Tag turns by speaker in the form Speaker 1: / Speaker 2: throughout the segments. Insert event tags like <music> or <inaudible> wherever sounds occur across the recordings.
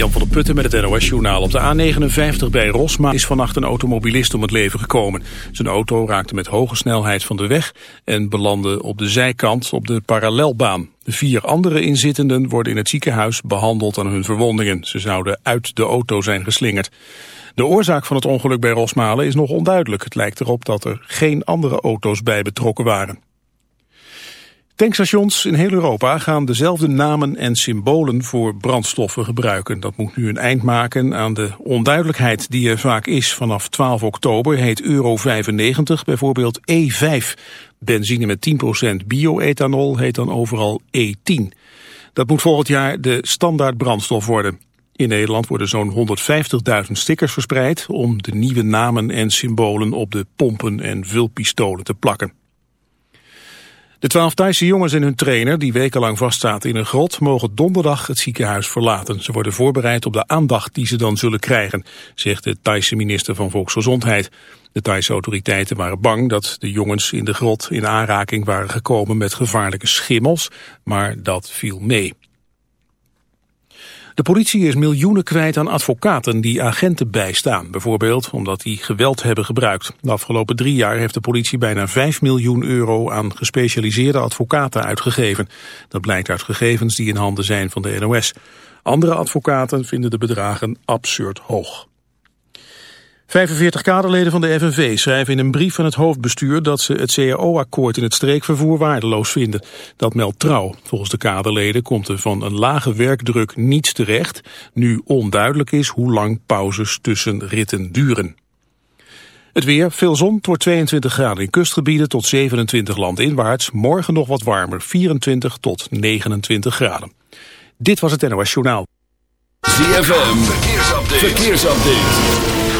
Speaker 1: Jan van der Putten met het NOS-journaal. Op de A59 bij Rosma is vannacht een automobilist om het leven gekomen. Zijn auto raakte met hoge snelheid van de weg en belandde op de zijkant op de parallelbaan. De vier andere inzittenden worden in het ziekenhuis behandeld aan hun verwondingen. Ze zouden uit de auto zijn geslingerd. De oorzaak van het ongeluk bij Rosmalen is nog onduidelijk. Het lijkt erop dat er geen andere auto's bij betrokken waren. Tankstations in heel Europa gaan dezelfde namen en symbolen voor brandstoffen gebruiken. Dat moet nu een eind maken aan de onduidelijkheid die er vaak is. Vanaf 12 oktober heet Euro 95 bijvoorbeeld E5. Benzine met 10% bio-ethanol heet dan overal E10. Dat moet volgend jaar de standaard brandstof worden. In Nederland worden zo'n 150.000 stickers verspreid om de nieuwe namen en symbolen op de pompen en vulpistolen te plakken. De twaalf Thaise jongens en hun trainer, die wekenlang vastzaten in een grot, mogen donderdag het ziekenhuis verlaten. Ze worden voorbereid op de aandacht die ze dan zullen krijgen, zegt de Thaise minister van Volksgezondheid. De Thaise autoriteiten waren bang dat de jongens in de grot in aanraking waren gekomen met gevaarlijke schimmels, maar dat viel mee. De politie is miljoenen kwijt aan advocaten die agenten bijstaan. Bijvoorbeeld omdat die geweld hebben gebruikt. De afgelopen drie jaar heeft de politie bijna 5 miljoen euro aan gespecialiseerde advocaten uitgegeven. Dat blijkt uit gegevens die in handen zijn van de NOS. Andere advocaten vinden de bedragen absurd hoog. 45 kaderleden van de FNV schrijven in een brief van het hoofdbestuur dat ze het CAO-akkoord in het streekvervoer waardeloos vinden. Dat meldt trouw. Volgens de kaderleden komt er van een lage werkdruk niets terecht, nu onduidelijk is hoe lang pauzes tussen ritten duren. Het weer, veel zon, het wordt 22 graden in kustgebieden tot 27 landinwaarts. Morgen nog wat warmer, 24 tot 29 graden. Dit was het NOS Journaal.
Speaker 2: ZFM, verkeersupdate. verkeersupdate.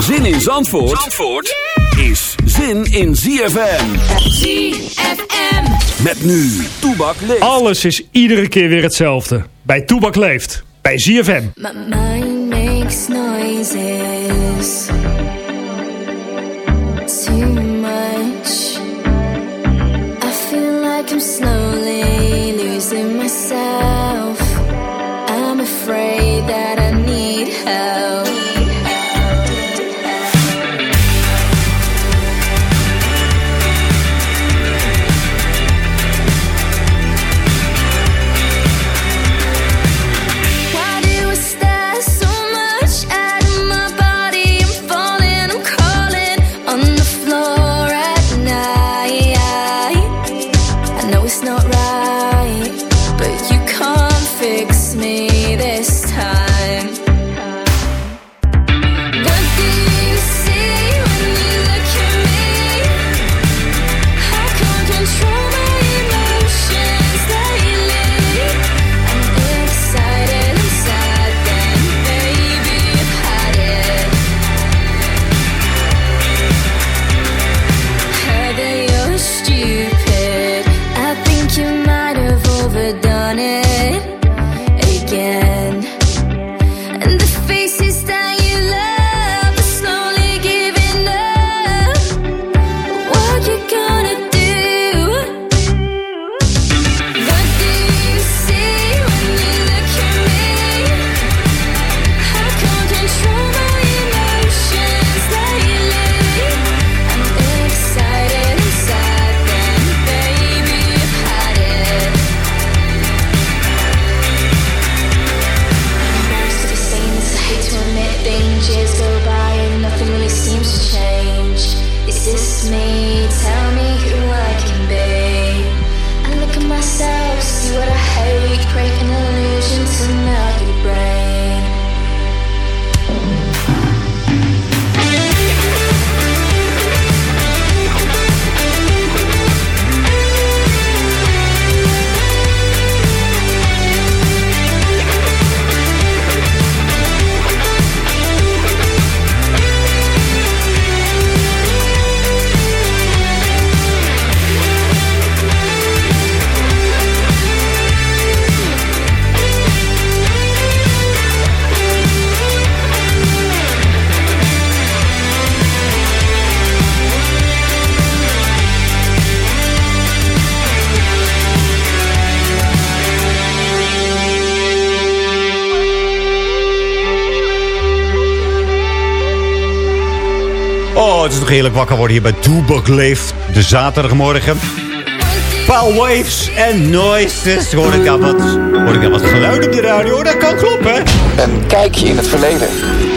Speaker 2: Zin in Zandvoort, Zandvoort is zin in ZFM.
Speaker 3: ZFM.
Speaker 2: Met nu Toebak leeft.
Speaker 4: Alles is iedere keer weer hetzelfde. Bij Toebak leeft. Bij ZFM.
Speaker 3: My mind makes noises. Too much. I feel like I'm slowly losing myself.
Speaker 5: Is toch heerlijk wakker worden hier bij Toebak Leeft. De zaterdagmorgen. Foul waves en noises. Hoor ik al wat, hoor ik al wat geluid op de radio? Dat kan kloppen.
Speaker 6: Een kijkje in het verleden.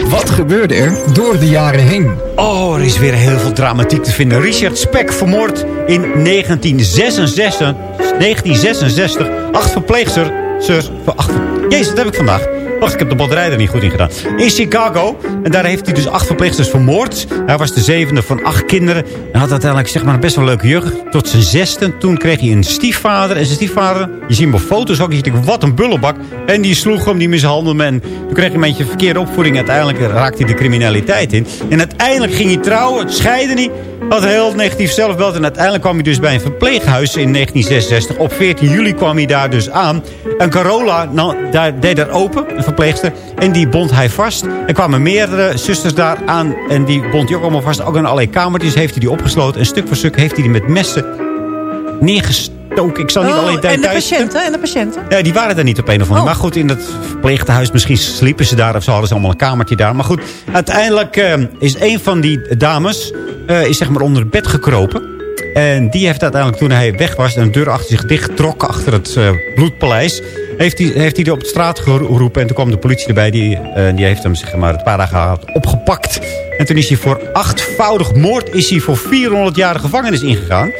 Speaker 7: Wat gebeurde er door de jaren heen?
Speaker 5: Oh, er is weer heel veel dramatiek te vinden. Richard Speck vermoord in 1966. 1966. Acht verpleegsters. Acht, Jezus, dat heb ik vandaag. Wacht, ik heb de batterij er niet goed in gedaan. In Chicago. En daar heeft hij dus acht verpleegsters vermoord. Hij was de zevende van acht kinderen. En had uiteindelijk zeg maar, best wel leuke jeugd. Tot zijn zesde. Toen kreeg hij een stiefvader. En zijn stiefvader, je ziet hem op foto's ook. Je wat een bullebak. En die sloeg hem, die mishandelde hem. En toen kreeg hij een beetje verkeerde opvoeding. Uiteindelijk raakte hij de criminaliteit in. En uiteindelijk ging hij trouwen. Scheiden hij. Had heel negatief zelfbeeld. En uiteindelijk kwam hij dus bij een verpleeghuis in 1966. Op 14 juli kwam hij daar dus aan. En Carola nou, deed daar open, een verpleegster. En die bond hij vast. Er kwamen meerdere zusters daar aan. En die bond hij ook allemaal vast. Ook in allerlei kamertjes heeft hij die opgesloten. En stuk voor stuk heeft hij die met messen neergestoken. Ik zal niet
Speaker 8: Oh,
Speaker 5: alleen
Speaker 8: en de
Speaker 5: thuis...
Speaker 8: patiënten? En de patiënten?
Speaker 5: Ja, die waren daar niet op een of andere
Speaker 8: Oh.
Speaker 5: Maar goed, in dat verpleeghuis, misschien sliepen ze daar... of ze hadden ze allemaal een kamertje daar. Maar goed, uiteindelijk eh, is een van die dames... eh, is zeg maar onder het bed gekropen. En die heeft uiteindelijk, toen hij weg was... en de deur achter zich dicht trok achter het eh, bloedpaleis... Heeft hij, heeft hij er op de straat geroepen. En toen kwam de politie erbij. Die, die heeft hem zeg maar, een paar dagen gehad opgepakt. En toen is hij voor achtvoudig moord... is hij voor 400 jaar de gevangenis ingegaan.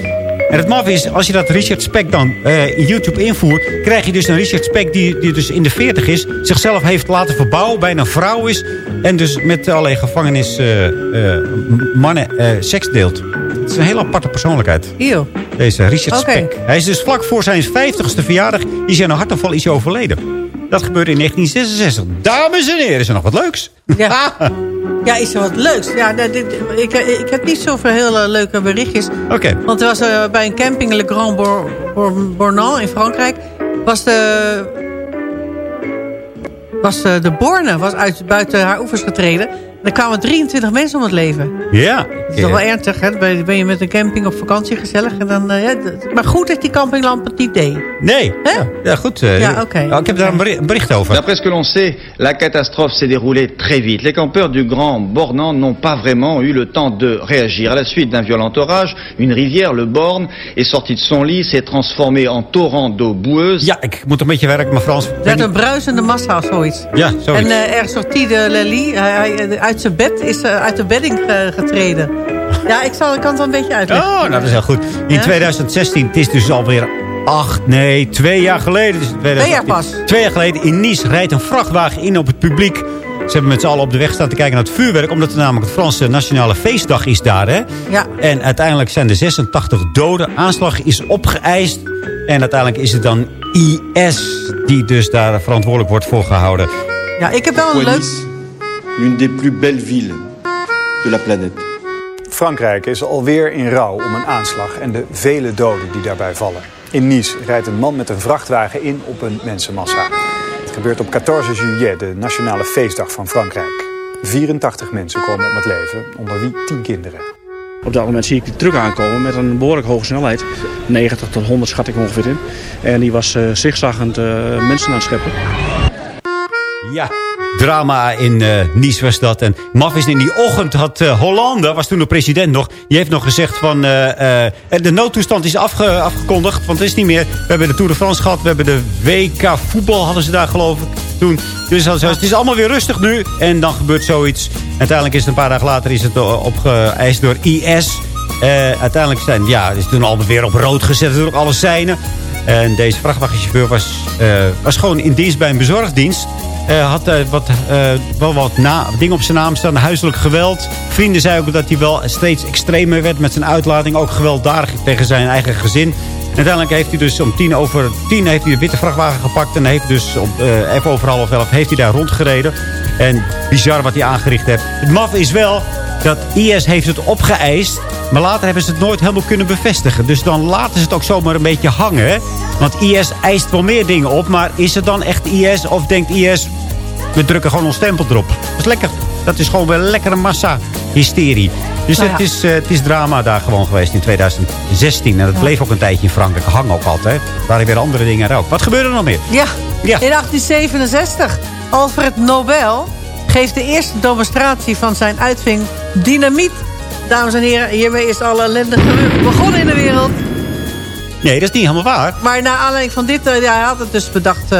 Speaker 5: En het maf is, als je dat Richard Speck dan eh, in YouTube invoert... krijg je dus een Richard Speck die, die dus in de 40 is... zichzelf heeft laten verbouwen, bijna vrouw is... en dus met allerlei gevangenis eh, eh, mannen eh, seks deelt. Het is een hele aparte persoonlijkheid.
Speaker 8: Eeuw.
Speaker 5: Deze Richard. Speck. Hij is dus vlak voor zijn 50ste verjaardag... is hij aan een hartaanval is overleden. Dat gebeurde in 1966. Dames en heren, is er nog wat leuks?
Speaker 8: Ja. <laughs> Ja, is er wat leuks. Ja, dit, dit- ik, ik heb niet zoveel hele leuke berichtjes.
Speaker 5: Oké.
Speaker 8: Want er was eh, bij een camping in Le Grand Bor- in Frankrijk... was de, was eh, de Borne was uit, buiten haar oevers getreden. Er kwamen 23 mensen om het leven.
Speaker 5: Ja.
Speaker 8: Dat is toch wel ernstig, hè? Dan ben je- met een camping op vakantie gezellig. En dan, eh, maar goed dat die campinglamp het niet deed.
Speaker 5: Nee. Ja, ja, goed. eh,
Speaker 8: Ja, oké.
Speaker 5: oh, ik heb daar een beri- een bericht over.
Speaker 9: D'après ce que l'on sait, la catastrophe s'est déroulée très vite. Les campeurs du Grand Bornand n'ont pas vraiment eu le temps de réagir. À la suite d'un violent orage, une rivière, le Borne, est sortie de son lit, s'est transformée en torrent d'eau boueuse.
Speaker 5: Ja, ik moet een beetje werken, maar Frans...
Speaker 8: Er werd een bruisende massa of zoiets.
Speaker 5: Ja, zoiets.
Speaker 8: En eh ergens sortie de Lely, hij- uit zijn bed is eh, uit de bedding eh, getreden. Ja, ik, zal, ik kan het wel een beetje uitleggen.
Speaker 5: Oh, nou, dat is heel goed. In
Speaker 8: Ja?
Speaker 5: 2016, het is dus alweer acht, nee, twee jaar geleden. Dus 2018.
Speaker 8: Twee jaar pas.
Speaker 5: Twee jaar geleden in Nice rijdt een vrachtwagen in op het publiek. Ze hebben met z'n allen op de weg staan te kijken naar het vuurwerk. Omdat het namelijk het Franse Nationale Feestdag is daar. Hè?
Speaker 8: Ja.
Speaker 5: En uiteindelijk zijn er 86 doden. Aanslag is opgeëist. En uiteindelijk is het dan IS die dus daar verantwoordelijk wordt voor gehouden.
Speaker 8: Ja, ik heb wel een leuk...
Speaker 10: L'une des plus belles villes de la planète.
Speaker 11: Frankrijk is alweer in rouw om een aanslag en de vele doden die daarbij vallen. In Nice rijdt een man met een vrachtwagen in op een mensenmassa. Het gebeurt op 14 juillet, de nationale feestdag van Frankrijk. 84 mensen komen om het leven, onder wie 10 kinderen.
Speaker 12: Op dat moment zie ik die truck aankomen met een behoorlijk hoge snelheid. 90 tot 100 schat ik ongeveer in. En die was eh zigzaggend eh, mensen aan het scheppen.
Speaker 5: Ja, drama in eh, Nice was dat. En maf is in die ochtend had eh, Hollande, was toen de president nog... die heeft nog gezegd van... eh, de noodtoestand is afge- afgekondigd, want het is niet meer... we hebben de Tour de France gehad, we hebben de WK voetbal hadden ze daar geloof ik toen. Dus het is allemaal weer rustig nu. En dan gebeurt zoiets. Uiteindelijk is het een paar dagen later is het opgeëist door IS... Uiteindelijk zijn, ja, is toen allemaal weer op rood gezet. Natuurlijk alle seinen. En deze vrachtwagenchauffeur was, eh, was gewoon in dienst bij een bezorgdienst. Eh, had eh, wat, wel wat na, dingen op zijn naam staan. Huiselijk geweld. Vrienden zeiden ook dat hij wel steeds extremer werd met zijn uitlating. Ook gewelddadig tegen zijn eigen gezin. Uiteindelijk heeft hij dus om tien over tien heeft hij de witte vrachtwagen gepakt. En heeft dus even over half elf heeft hij daar rondgereden. En bizar wat hij aangericht heeft. Het maf is wel dat IS heeft het opgeëist. Maar later hebben ze het nooit helemaal kunnen bevestigen. Dus dan laten ze het ook zomaar een beetje hangen. Want IS eist wel meer dingen op. Maar is het dan echt IS? Of denkt IS, we drukken gewoon ons stempel erop. Dat is lekker. Dat is gewoon weer lekkere massa-hysterie. Dus
Speaker 8: Nou ja.
Speaker 5: het, is, eh, het is drama daar gewoon geweest in 2016. En dat bleef ook een tijdje in Frankrijk hangen ook altijd. Waren weer andere dingen er ook. Wat gebeurde er nog meer?
Speaker 8: Ja,
Speaker 5: Ja.
Speaker 8: in 1867. Alfred Nobel geeft de eerste demonstratie van zijn uitvinding dynamiet dames en heren, hiermee is alle ellende begonnen in de wereld.
Speaker 5: Nee, dat is niet helemaal waar.
Speaker 8: Maar naar aanleiding van dit, eh, ja, hij had het dus bedacht. eh,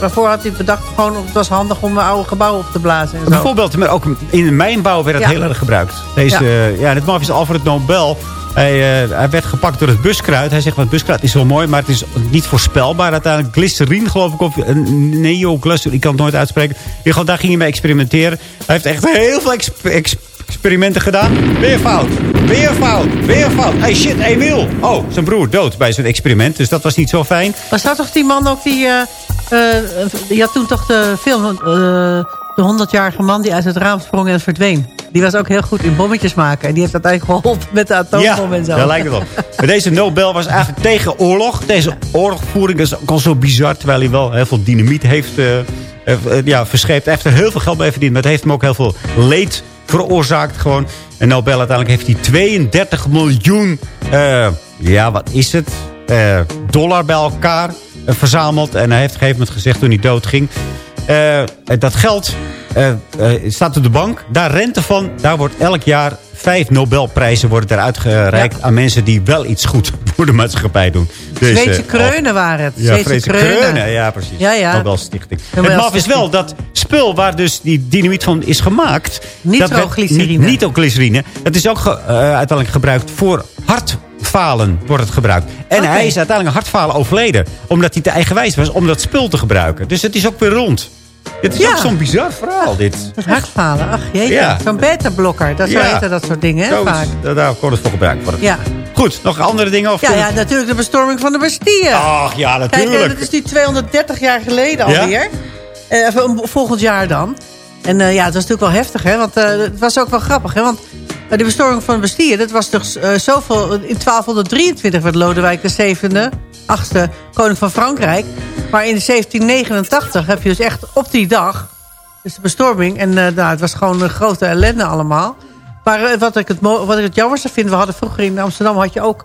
Speaker 8: waarvoor had hij het bedacht? Gewoon, het was handig om een oude gebouw op te blazen. En zo.
Speaker 5: Bijvoorbeeld, maar ook in de mijnbouw werd het
Speaker 8: Ja.
Speaker 5: heel erg gebruikt. Deze,
Speaker 8: Ja.
Speaker 5: ja. ja, dit maf is Alfred Nobel. Hij, eh, hij werd gepakt door het buskruid. Hij zegt, van het buskruid is wel mooi, maar het is niet voorspelbaar. Uiteindelijk glycerine, geloof ik, of eh, neoglycerine, ik kan het nooit uitspreken. Geval, daar ging hij mee experimenteren. Hij heeft echt heel veel exp- ex- experimenten gedaan. Weer fout, weer fout, weer fout. Hey shit, Emiel. Oh, zijn broer dood bij zo'n experiment, dus dat was niet zo fijn.
Speaker 8: Was dat toch die man ook die... die had toen toch de film... eh, de 100-jarige man die uit het raam sprong en verdween. Die was ook heel goed in bommetjes maken. En die heeft uiteindelijk geholpen met de atoombom en zo.
Speaker 5: daar lijkt het op. Maar deze Nobel was eigenlijk tegen oorlog. Deze oorlogvoering is ook al zo bizar. Terwijl hij wel heel veel dynamiet heeft ja, verscheept. Hij heeft er heel veel geld mee verdiend. Maar het heeft hem ook heel veel leed veroorzaakt. Gewoon. En Nobel uiteindelijk heeft hij 32 miljoen... eh, ja, wat is het? eh, dollar bij elkaar eh, verzameld. En hij heeft op een gegeven moment gezegd toen hij doodging... eh, dat geld eh, eh, staat op de bank. Daar rente van. Daar wordt elk jaar vijf Nobelprijzen worden eruit gereikt aan mensen die wel iets goed <laughs> voor de maatschappij doen. Dus,
Speaker 8: Zweedse kreunen waren het.
Speaker 5: ja,
Speaker 8: Zweedse kreunen.
Speaker 5: Ja, precies.
Speaker 8: Ja, ja.
Speaker 5: Nobel Stichting.
Speaker 8: Nobel
Speaker 5: het maf is wel dat spul waar dus die dynamiet van is gemaakt...
Speaker 8: Nitroglycerine.
Speaker 5: Nitroglycerine. Dat is ook ge- uiteindelijk gebruikt voor hartfalen wordt het gebruikt. En hij is uiteindelijk een hartfalen overleden. Omdat hij te eigenwijs was om dat spul te gebruiken. Dus het is ook weer rond. Het is
Speaker 8: Ja.
Speaker 5: ook zo'n bizar verhaal, dit.
Speaker 8: Hartfalen. Ach jeetje.
Speaker 5: Ja.
Speaker 8: Zo'n beta-blokker. Dat
Speaker 5: Ja.
Speaker 8: dat soort dingen, hè, vaak.
Speaker 5: daar- kon het voor gebruikt worden.
Speaker 8: Ja.
Speaker 5: Goed, nog andere dingen? Of
Speaker 8: Ja, ja, natuurlijk de bestorming van de Bastille.
Speaker 5: Ach ja,
Speaker 8: Kijk,
Speaker 5: natuurlijk.
Speaker 8: eh, dat is nu 230 jaar geleden alweer. Even, volgend jaar dan. En eh, ja, het was natuurlijk wel heftig, hè. Want eh, het was ook wel grappig, hè. Want de bestorming van Bastille, dat was toch eh, zoveel... In 1223 werd Lodewijk de zevende, achtste koning van Frankrijk. Maar in 1789 heb je dus echt op die dag... Dus de bestorming. En eh, nou, het was gewoon een grote ellende allemaal. Maar eh, wat, ik het, wat ik het jammerste vind... We hadden vroeger in Amsterdam had je ook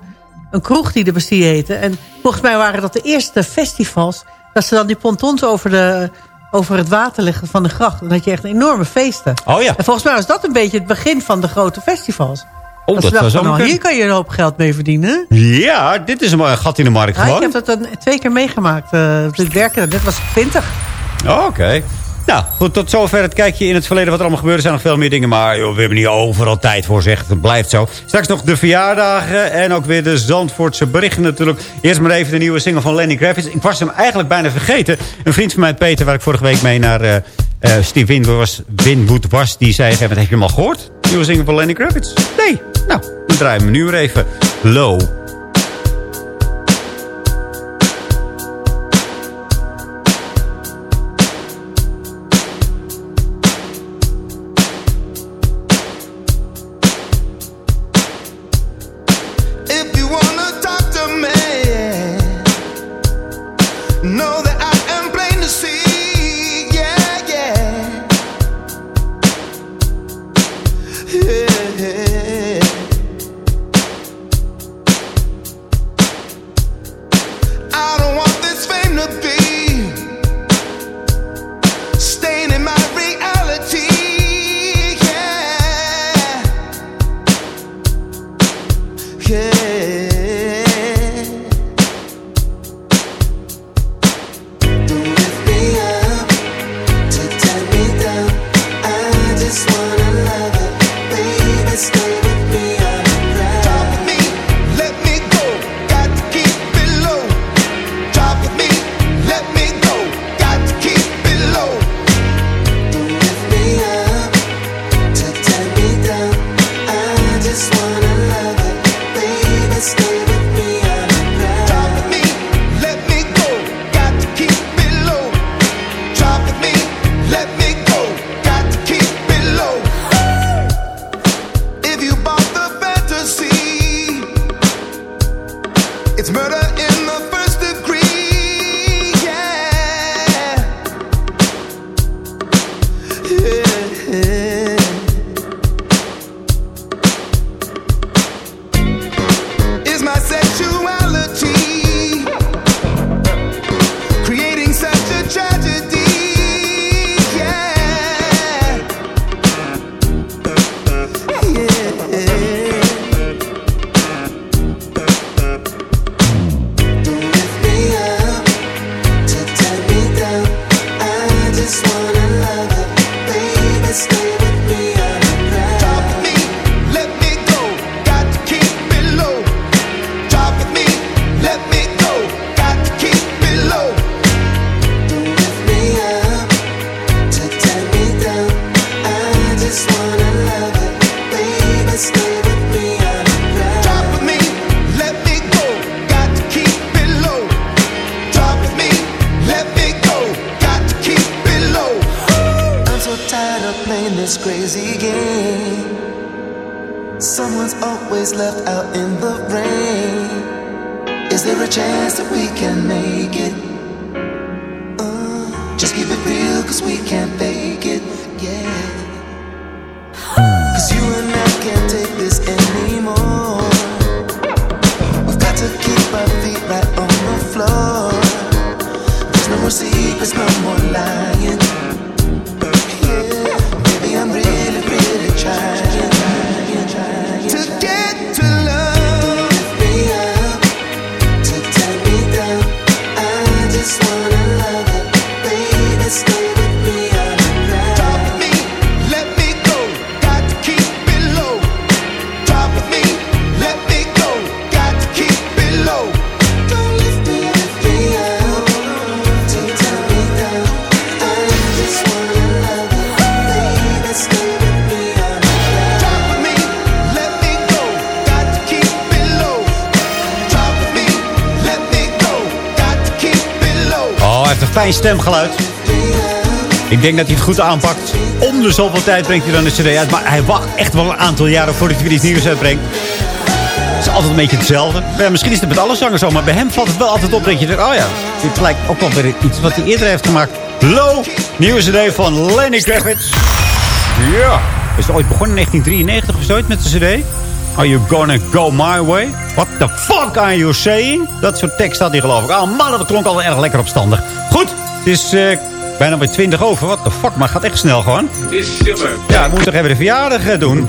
Speaker 8: een kroeg die de Bastille heette. En volgens mij waren dat de eerste festivals... dat ze dan die pontons over, de, over het water leggen van de gracht. Dan had je echt enorme feesten.
Speaker 5: Oh ja.
Speaker 8: En volgens mij was dat een beetje het begin van de grote festivals.
Speaker 5: Oh, dat was
Speaker 8: nou, hier kan je een hoop geld mee verdienen.
Speaker 5: Ja, dit is een gat in de markt
Speaker 8: Ja, ik
Speaker 5: gewoon.
Speaker 8: heb dat dan twee keer meegemaakt. eh ik werkte, dit was 20.
Speaker 5: Oh, Oké. Nou, goed, tot zover het kijkje in het verleden wat er allemaal gebeurde. Er zijn nog veel meer dingen, maar joh, we hebben niet overal tijd voor, zeg. Het blijft zo. Straks nog de verjaardagen en ook weer de Zandvoortse berichten natuurlijk. Eerst maar even de nieuwe single van Lenny Kravitz. Ik was hem eigenlijk bijna vergeten. Een vriend van mij, Peter, waar ik vorige week mee naar eh eh, Steve Winwood was, die zei, heb je hem al gehoord? Nieuwe single van Lenny Kravitz? Nee. Nou, dan draaien we hem nu weer even. Low.
Speaker 13: Crazy game. Someone's always left out in the rain. Is there a chance that we can make it? Uh, just keep it real, cause we can't fake it, yeah. Cause you and I can't take this anymore. We've got to keep our feet right on the floor. There's no more secrets, no more lying.
Speaker 5: Fijn stemgeluid. Ik denk dat hij het goed aanpakt. Om de zoveel tijd brengt hij dan een cd uit. Maar hij wacht echt wel een aantal jaren voordat hij weer iets nieuws uitbrengt. Het is altijd een beetje hetzelfde. Ja, misschien is het met alle zangers zo. Maar bij hem valt het wel altijd op dat je denkt... Oh ja, dit lijkt ook wel weer iets wat hij eerder heeft gemaakt. Low, nieuwe cd van Lenny Kravitz. Ja. Is het ooit begonnen in 1993 of zoiets met de cd? Are you gonna go my way? What the fuck are you saying? Dat soort tekst had hij geloof ik. Oh man, dat klonk al erg lekker opstandig. Goed, het is eh, bijna bij 20 over. What the fuck, maar het gaat echt snel gewoon. Ja, ik moet toch even de verjaardag eh, doen.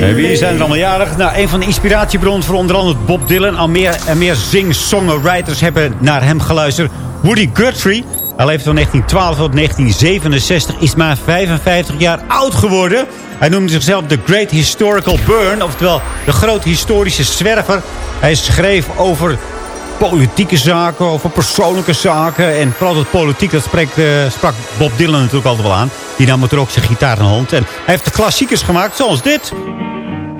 Speaker 5: En wie zijn er allemaal jarig? Nou, een van de inspiratiebronnen voor onder andere Bob Dylan. Al meer en meer zing-songwriters hebben naar hem geluisterd. Woody Guthrie. Hij leefde van 1912 tot 1967. Is maar 55 jaar oud geworden. Hij noemde zichzelf de Great Historical Burn. Oftewel de grote historische zwerver. Hij schreef over politieke zaken, over persoonlijke zaken. En vooral dat politiek, dat spreekt, eh, sprak Bob Dylan natuurlijk altijd wel aan. Die nam er ook zijn gitaar in de hand. En hij heeft de klassiekers gemaakt, zoals dit.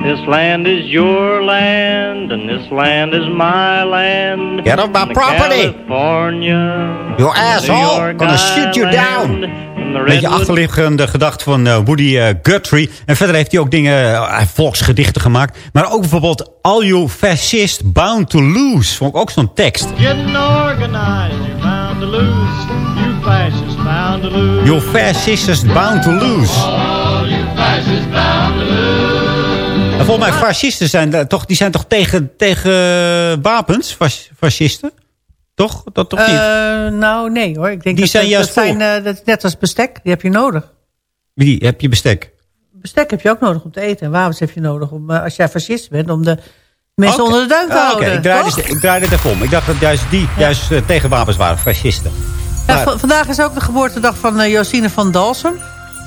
Speaker 14: This land is your land, and this land is my land.
Speaker 5: Get off my property.
Speaker 14: California.
Speaker 5: You asshole,
Speaker 14: York
Speaker 5: gonna shoot you down. Een beetje achterliggende gedacht van eh, Woody eh, Guthrie. En verder heeft hij ook dingen, eh, volksgedichten gemaakt. Maar ook bijvoorbeeld All You Fascist Bound to Lose. Vond ik ook zo'n tekst.
Speaker 14: Getting organized, you're bound to lose. You fascists bound to lose.
Speaker 5: You Fascists Bound to Lose.
Speaker 14: All you fascists bound to lose.
Speaker 5: En volgens mij fascisten zijn, daar toch, die zijn toch tegen, tegen wapens, fas- fascisten? Toch? Dat toch niet?
Speaker 8: Eh, nou, nee hoor. Ik denk
Speaker 5: Die
Speaker 8: dat,
Speaker 5: zijn juist
Speaker 8: dat zijn eh, dat is net als bestek. Die heb je nodig.
Speaker 5: Wie heb je bestek?
Speaker 8: Bestek heb je ook nodig om te eten. En wapens heb je nodig om, eh, als jij fascist bent, om de mensen
Speaker 5: Oké.
Speaker 8: onder de duim te
Speaker 5: Ah, Oké,
Speaker 8: houden.
Speaker 5: ik, draai
Speaker 8: toch?
Speaker 5: dit- ik draai dit even om. Ik dacht dat juist die juist tegen wapens waren, fascisten.
Speaker 8: Ja,
Speaker 5: Maar-
Speaker 8: vandaag is ook de geboortedag van Josine van Dalsem.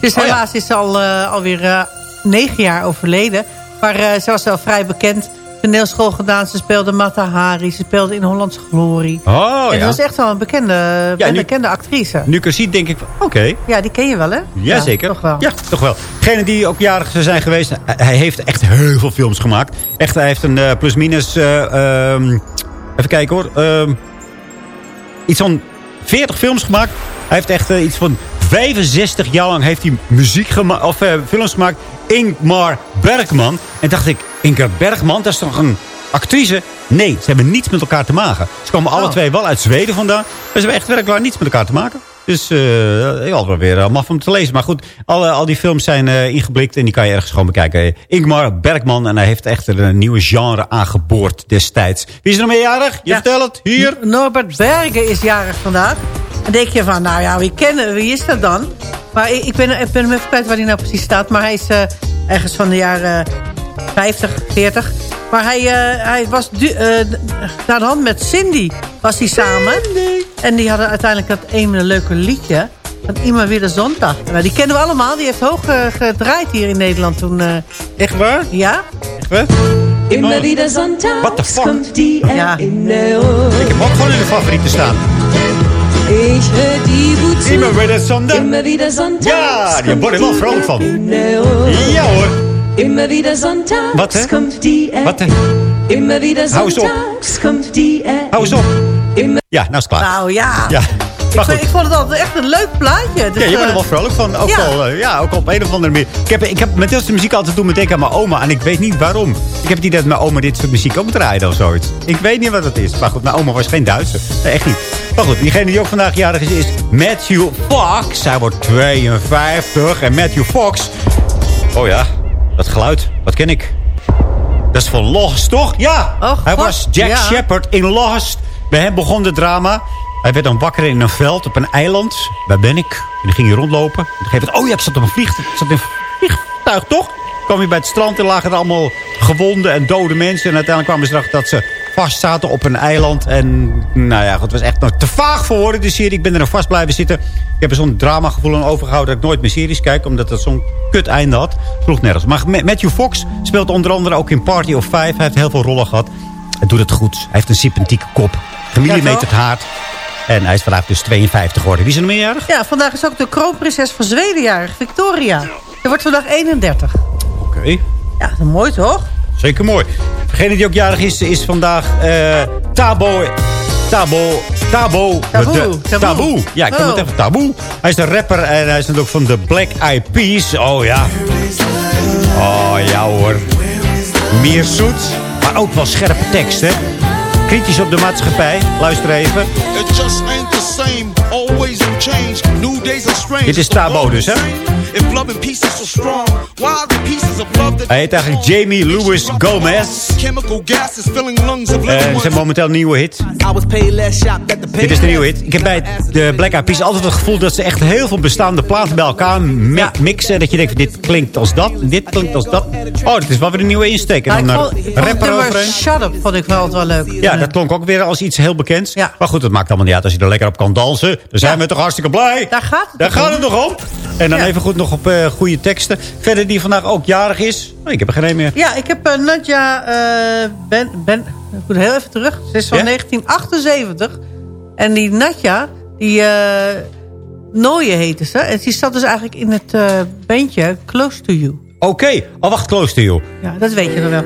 Speaker 8: Dus
Speaker 5: Oh ja.
Speaker 8: helaas is ze al, alweer negen jaar overleden. Maar eh, ze was wel vrij bekend. Toneelschool gedaan. Ze speelde Mata Hari. Ze speelde in Hollandse Glorie.
Speaker 5: Oh
Speaker 8: en
Speaker 5: ja.
Speaker 8: ze was echt wel een bekende, een
Speaker 5: nu-
Speaker 8: bekende actrice.
Speaker 5: Nu ik haar zie, denk ik, van, oké.
Speaker 8: Ja, die ken je wel, hè?
Speaker 5: Jazeker.
Speaker 8: toch wel.
Speaker 5: Ja, toch wel. Degene die ook jarig zijn geweest, hij heeft echt heel veel films gemaakt. Echt, hij heeft een eh, plus-minus, eh, ehm, even kijken hoor, ehm, iets van 40 films gemaakt. Hij heeft echt eh, iets van 65 jaar lang heeft hij muziek gemaakt, of eh, films gemaakt. Ingmar Bergman. En dacht ik, Ingmar Bergman, dat is toch een actrice? Nee, ze hebben niets met elkaar te maken. Ze komen alle
Speaker 8: Oh.
Speaker 5: twee wel uit Zweden vandaan. Maar ze hebben echt werkelijk niets met elkaar te maken. Dus eh ik had wel weer uh, maf om te lezen. Maar goed, alle, al die films zijn eh, ingeblikt en die kan je ergens gewoon bekijken. Ingmar Bergman en hij heeft echt een nieuwe genre aangeboord destijds. Wie is er nog meerjarig? Je
Speaker 8: Ja.
Speaker 5: vertelt het. Hier.
Speaker 8: Norbert Bergen is jarig vandaag. Dan denk je van, nou ja, wie kennen, wie is dat dan? Maar ik, ik, ben, ik ben hem even kwijt waar hij nou precies staat. Maar hij is eh, ergens van de jaren 50, 40. Maar hij, eh, hij was eh, naar de hand met Cindy was hij samen. En die hadden uiteindelijk dat ene leuke liedje. Van Ima Weer Zondag. Nou, die kennen we allemaal. Die heeft hoog eh, gedraaid hier in Nederland toen. eh.
Speaker 5: Echt waar?
Speaker 8: Ja.
Speaker 5: Echt waar?
Speaker 15: Immer wieder sonntags
Speaker 5: What the fuck?
Speaker 15: kommt die
Speaker 8: Ja.
Speaker 5: Ik heb ook gewoon in de favorieten staan.
Speaker 15: Hör die.
Speaker 5: Immer wieder Sonntag.
Speaker 15: Immer wieder sonntags
Speaker 5: Ja, die
Speaker 15: kommt
Speaker 5: word ik wel vrolijk van. Ja hoor.
Speaker 15: Immer wieder sonntags
Speaker 5: Wat, hè?
Speaker 15: kommt die
Speaker 5: Wat, hè?
Speaker 15: Immer wieder
Speaker 5: Hou eens op.
Speaker 15: die
Speaker 5: Hou eens op. Ja, nou is het klaar.
Speaker 8: Nou ja.
Speaker 5: Ja.
Speaker 8: Ik vond het altijd echt een leuk plaatje. Dus,
Speaker 5: Ja, je wordt er
Speaker 8: eh,
Speaker 5: wel vrolijk van. Ook,
Speaker 8: ja.
Speaker 5: al, eh, ja, ook op een of andere manier. Ik heb, ik heb met deze muziek altijd doen me denken aan mijn oma. En ik weet niet waarom. Ik heb het idee dat mijn oma dit soort muziek ook draaide of zoiets. Ik weet niet wat het is. Maar goed, mijn oma was geen Duitser. Nee, echt niet. Maar goed, diegene die ook vandaag jarig is, is Matthew Fox. Hij wordt 52. En Matthew Fox... Oh ja, dat geluid. Wat ken ik? Dat is van Lost, toch? Ja! Hij
Speaker 8: God,
Speaker 5: was Jack
Speaker 8: ja.
Speaker 5: Shepard in Lost. Bij hem begon het drama. Hij werd dan wakker in een veld op een eiland. Waar ben ik? En dan ging hij rondlopen. En dan het, oh ja, ik zat op een vliegtuig. Ik zat in een vliegtuig, toch? kwam hij bij het strand en lagen er allemaal gewonde en dode mensen. En uiteindelijk kwamen ze erachter dat ze vast zaten op een eiland. En nou ja, het was echt nog te vaag voor woorden, de serie. Ik ben er nog vast blijven zitten. Ik heb er zo'n dramagevoel aan overgehouden dat ik nooit meer series kijk. Omdat het zo'n kut einde had. Vroeg nergens. Maar Ma- Matthew Fox speelt onder andere ook in Party of Five. Hij heeft heel veel rollen gehad. Hij doet het goed. Hij heeft een sympathieke kop. Gemillimeterd haar. En hij is vandaag dus 52 geworden. Wie is er nog meerjarig?
Speaker 8: Ja, vandaag is ook de kroonprinses van Zweden jarig, Victoria. Ze wordt vandaag 31.
Speaker 5: Oké.
Speaker 8: Ja, dat is mooi toch?
Speaker 5: Zeker mooi. Degene die ook jarig is, is vandaag eh Tabo... Tabo... Tabo...
Speaker 8: Taboe,
Speaker 5: de-
Speaker 8: Taboe.
Speaker 5: taboe. Ja, ik noem het
Speaker 8: Oh.
Speaker 5: even Taboe. Hij is een rapper en hij is natuurlijk ook van de Black Eyed Peas. Oh ja. Oh ja hoor. Meer zoet, maar ook wel scherpe teksten. Kritisch op de maatschappij. Luister even.
Speaker 16: It just ain't the same. Always change. New days are strange.
Speaker 5: Dit is Tabo dus, hè?
Speaker 16: If love and peace is so strong, why are the pieces of love that
Speaker 5: Hij heet eigenlijk Jamie Louis Gomez.
Speaker 16: chemical gases filling lungs of
Speaker 5: En
Speaker 16: living
Speaker 5: ze
Speaker 16: ones?
Speaker 5: hebben momenteel een nieuwe hit. Dit is de nieuwe hit. Ik heb bij de Black Eyed Peas altijd het gevoel dat ze echt heel veel bestaande platen bij elkaar mi- mixen. Dat je denkt, dit klinkt als dat, dit klinkt als dat. Oh, dit is wel weer een nieuwe insteek. En dan
Speaker 8: ik
Speaker 5: rapper overheen.
Speaker 8: Shut Up vond ik wel altijd wel leuk.
Speaker 5: Ja, dat klonk ook weer als iets heel bekends. Maar goed, het maakt allemaal niet uit. Als je er lekker op kan dansen, dan zijn we toch hartstikke blij.
Speaker 8: Daar gaat het
Speaker 5: Daar gaat het nog om. En dan even goed nog op eh, goede teksten. Verder die vandaag ook jarig is. Oh, ik heb er geen een meer.
Speaker 8: Ja, ik heb eh, Nadja eh, Ben... ben ik moet heel even terug. Ze is van
Speaker 5: Ja?
Speaker 8: 1978. En die Nadja, die eh Nooie heette ze. En die zat dus eigenlijk in het bandje Close to You.
Speaker 5: Oké, al wacht, Close to You.
Speaker 8: Ja, dat weet je nog wel.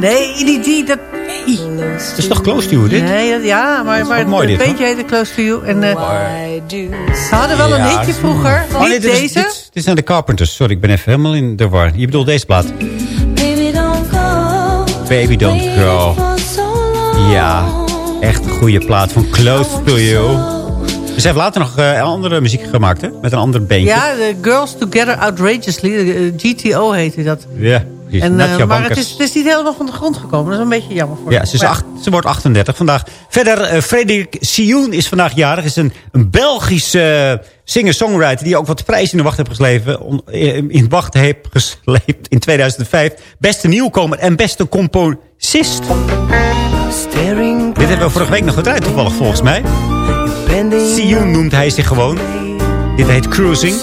Speaker 8: Nee, die... die dat, nee.
Speaker 5: Dat is toch Close to You, dit?
Speaker 8: Nee, dat- ja, maar, maar
Speaker 5: ook mooi,
Speaker 8: het
Speaker 5: dit,
Speaker 8: bandje heette Close to You. En, eh, ze hadden wel een hitje vroeger.
Speaker 5: Oh,
Speaker 8: Niet
Speaker 5: nee, dit is,
Speaker 8: deze.
Speaker 5: dit, dit zijn de Carpenters. Sorry, ik ben even helemaal in de war. Je bedoelt deze plaat.
Speaker 3: Baby, don't go.
Speaker 5: Baby Don't Go. Ja, echt een goede plaat van Close to You. Ze heeft later nog eh, andere muziek gemaakt, hè? Met een ander bandje.
Speaker 8: Ja, de Girls Together Outrageously. de, eh, GTO heette dat.
Speaker 5: Ja, precies.
Speaker 8: En, eh, maar het is, het is niet helemaal van de grond gekomen. Dat is een beetje jammer voor
Speaker 5: Ja, ze, is acht, ze wordt 38 vandaag. Verder, eh Frederik Sioen is vandaag jarig. is een, een Belgische eh, singer-songwriter... die ook wat prijzen in de wacht heeft on- eh, in wacht heeft gesleept in 2005. Beste nieuwkomer en beste composist. Dit hebben we vorige week nog gedraaid toevallig volgens mij. Sioen noemt hij zich gewoon. Dit heet Cruising.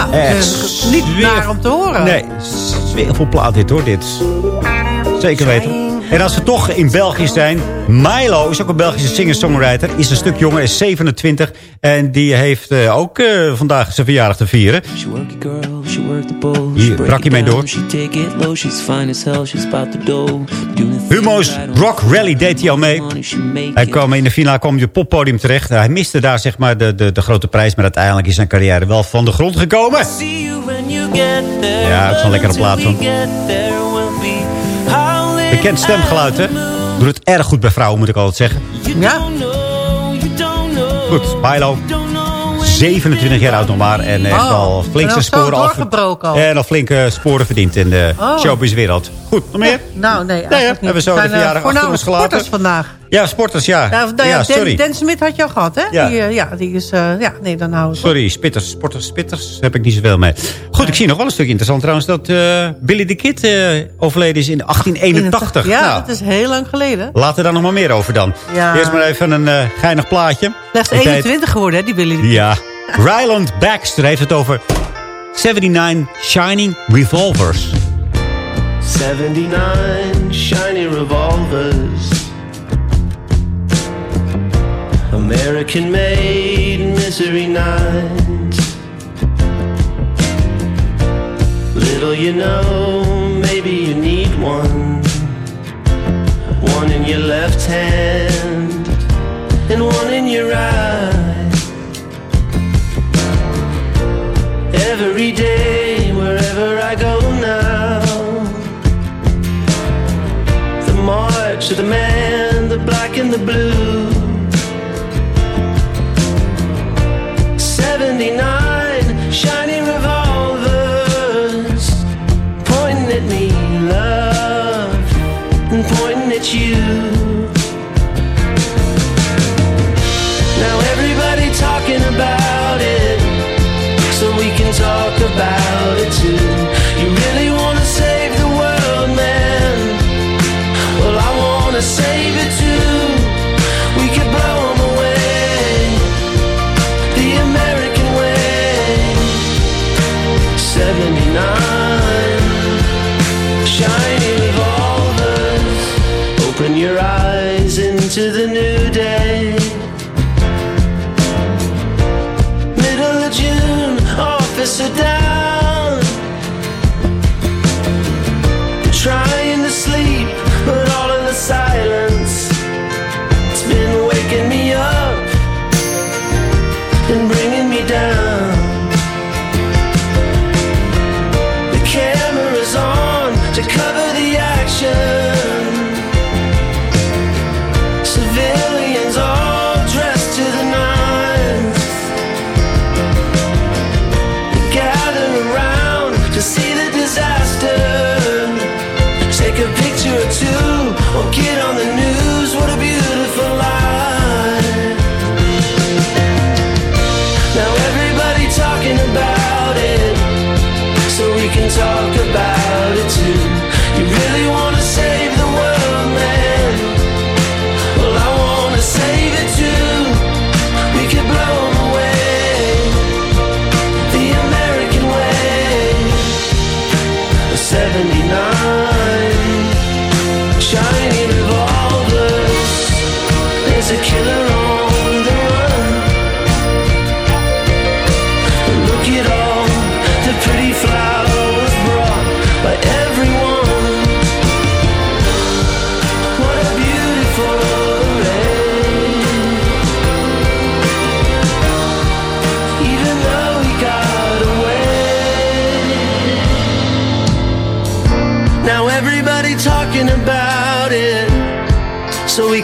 Speaker 8: Nou,
Speaker 5: Echt
Speaker 8: eh, niet naar om te horen.
Speaker 5: Nee, sfeervol plaat dit hoor, dit. Zeker weten. En als we toch in België zijn... Milo is ook een Belgische singer-songwriter. Is een stuk jonger, is 27. En die heeft eh, ook eh, vandaag zijn verjaardag te vieren. Hier brak hij mee door. Humo's Rock Rally deed hij al mee. Hij kwam in de finale kwam op het poppodium terecht. Hij miste daar zeg maar de, de, de grote prijs. Maar uiteindelijk is zijn carrière wel van de grond gekomen. Ja, ook zo'n lekkere plaat van. Bekend stemgeluid, hè? Doet het erg goed bij vrouwen, moet ik altijd zeggen.
Speaker 8: Ja?
Speaker 5: Goed, Milo. 27 jaar oud nog maar. En heeft
Speaker 8: Oh,
Speaker 5: al flink
Speaker 8: en
Speaker 5: zijn
Speaker 8: al zo
Speaker 5: sporen
Speaker 8: al.
Speaker 5: En al flinke sporen verdiend in de
Speaker 8: Oh.
Speaker 5: showbizwereld. Goed, nog meer?
Speaker 8: Nou, nee,
Speaker 5: ja,
Speaker 8: eigenlijk
Speaker 5: hebben we zo de
Speaker 8: eh,
Speaker 5: verjaardag achter ons gelaten.
Speaker 8: vandaag.
Speaker 5: Ja, sporters, ja.
Speaker 8: Of- nou ja, Dan,
Speaker 5: sorry.
Speaker 8: Dan Smit had je al gehad, hè?
Speaker 5: Ja.
Speaker 8: Die, eh, ja, die is... eh, ja, nee, dan houden we
Speaker 5: Sorry, spitters, sporters, spitters. Heb ik niet zoveel mee. Goed, ik zie nog wel een stuk interessant trouwens... dat eh, Billy the Kid eh, overleden is in 1881.
Speaker 8: Ja,
Speaker 5: Nou,
Speaker 8: dat is heel lang geleden.
Speaker 5: Laten we daar nog maar meer over dan.
Speaker 8: Ja.
Speaker 5: Eerst maar even een eh, geinig plaatje.
Speaker 8: Slechts
Speaker 5: Ik weet-
Speaker 8: 21 geworden, hè, die Billy.
Speaker 5: Ja. Ryland Baxter heeft het over 79 Shining Revolvers.
Speaker 17: 79 shiny revolvers. American made misery night. Little you know, maybe you need one. One in your left hand and one in your right. Every day, wherever I go now, the march of the man, the black and the blue. 79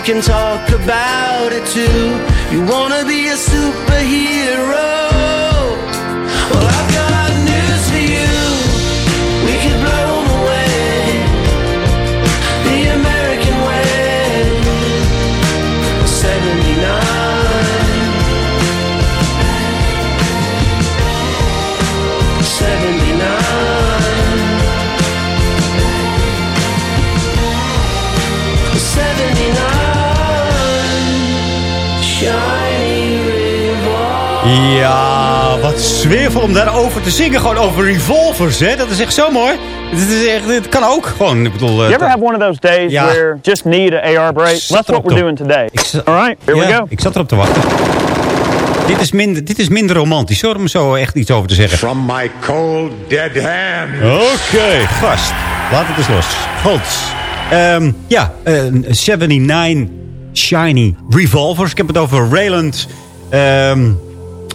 Speaker 17: can talk about it too. You wanna be a superhero?
Speaker 5: Ja, wat sfeervol om daarover te zingen. Gewoon over revolvers, hè. Dat is echt zo mooi. Het, is echt, het kan ook gewoon. Ik bedoel,
Speaker 18: You ever have one of those days
Speaker 5: Ja.
Speaker 18: where just need an AR break? That's what we're doing today. All right, here we go.
Speaker 5: Ik zat erop te wachten. Dit is minder, dit is minder romantisch, hoor, om zo echt iets over te zeggen.
Speaker 19: From my cold dead hand.
Speaker 5: Oké, gast. Laat het eens los. Goed. Ehm, ja, eh, 79 Shiny Revolvers. Ik heb het over Rayland ehm,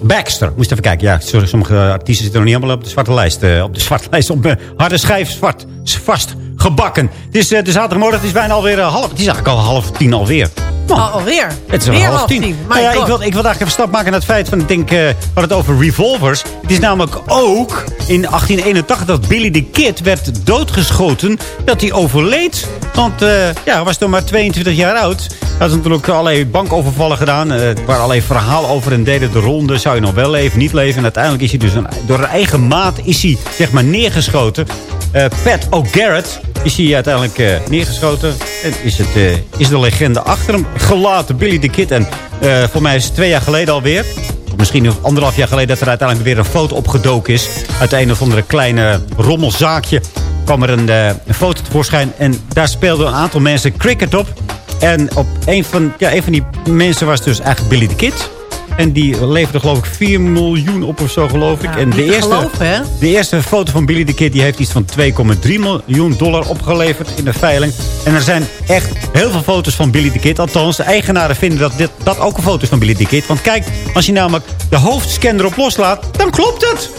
Speaker 5: Baxter. Moest even kijken. Ja, sorry, sommige artiesten zitten nog niet helemaal op de zwarte lijst. eh, op de zwarte lijst op mijn harde schijf zwart vast gebakken. Het is eh, de zaterdagmorgen. Het is bijna alweer eh, half... Het is eigenlijk al half tien alweer.
Speaker 8: Al- alweer.
Speaker 5: het is
Speaker 8: Weer
Speaker 5: half tien. Nou
Speaker 8: My
Speaker 5: ja, ik, wil, ik wil eigenlijk even stap maken naar het feit van... Ik denk, eh, hadden het over revolvers. Het is namelijk ook in 1881 dat Billy the Kid werd doodgeschoten. Dat hij overleed. Want eh, ja, hij was toen maar 22 jaar oud. Hij had natuurlijk allerlei bankovervallen gedaan. eh, waar allerlei verhalen over en deden de ronde. Zou je nog wel leven, niet leven? En uiteindelijk is hij dus een, door een eigen maat is hij, zeg maar, neergeschoten. Pat O'Garrett is hij uiteindelijk eh, neergeschoten. En is, het, eh, is de legende achter hem gelaten. Billy the Kid. En eh, voor mij is het twee jaar geleden alweer. Misschien nog anderhalf jaar geleden dat er uiteindelijk weer een foto opgedoken is. Uit een of andere kleine rommelzaakje kwam er een, een foto tevoorschijn. En daar speelden een aantal mensen cricket op. En op een van, ja, een van die mensen was dus eigenlijk Billy the Kid. En die leverde geloof ik 4 miljoen op of zo geloof ik.
Speaker 8: Ja,
Speaker 5: en de
Speaker 8: te
Speaker 5: eerste,
Speaker 8: geloven,
Speaker 5: de eerste foto van Billy the Kid die heeft iets van 2,3 miljoen dollar opgeleverd in de veiling. En er zijn echt heel veel foto's van Billy the Kid. Althans, de eigenaren vinden dat dit, dat ook een foto is van Billy the Kid. Want kijk, als je namelijk de hoofdscan erop loslaat, dan klopt het.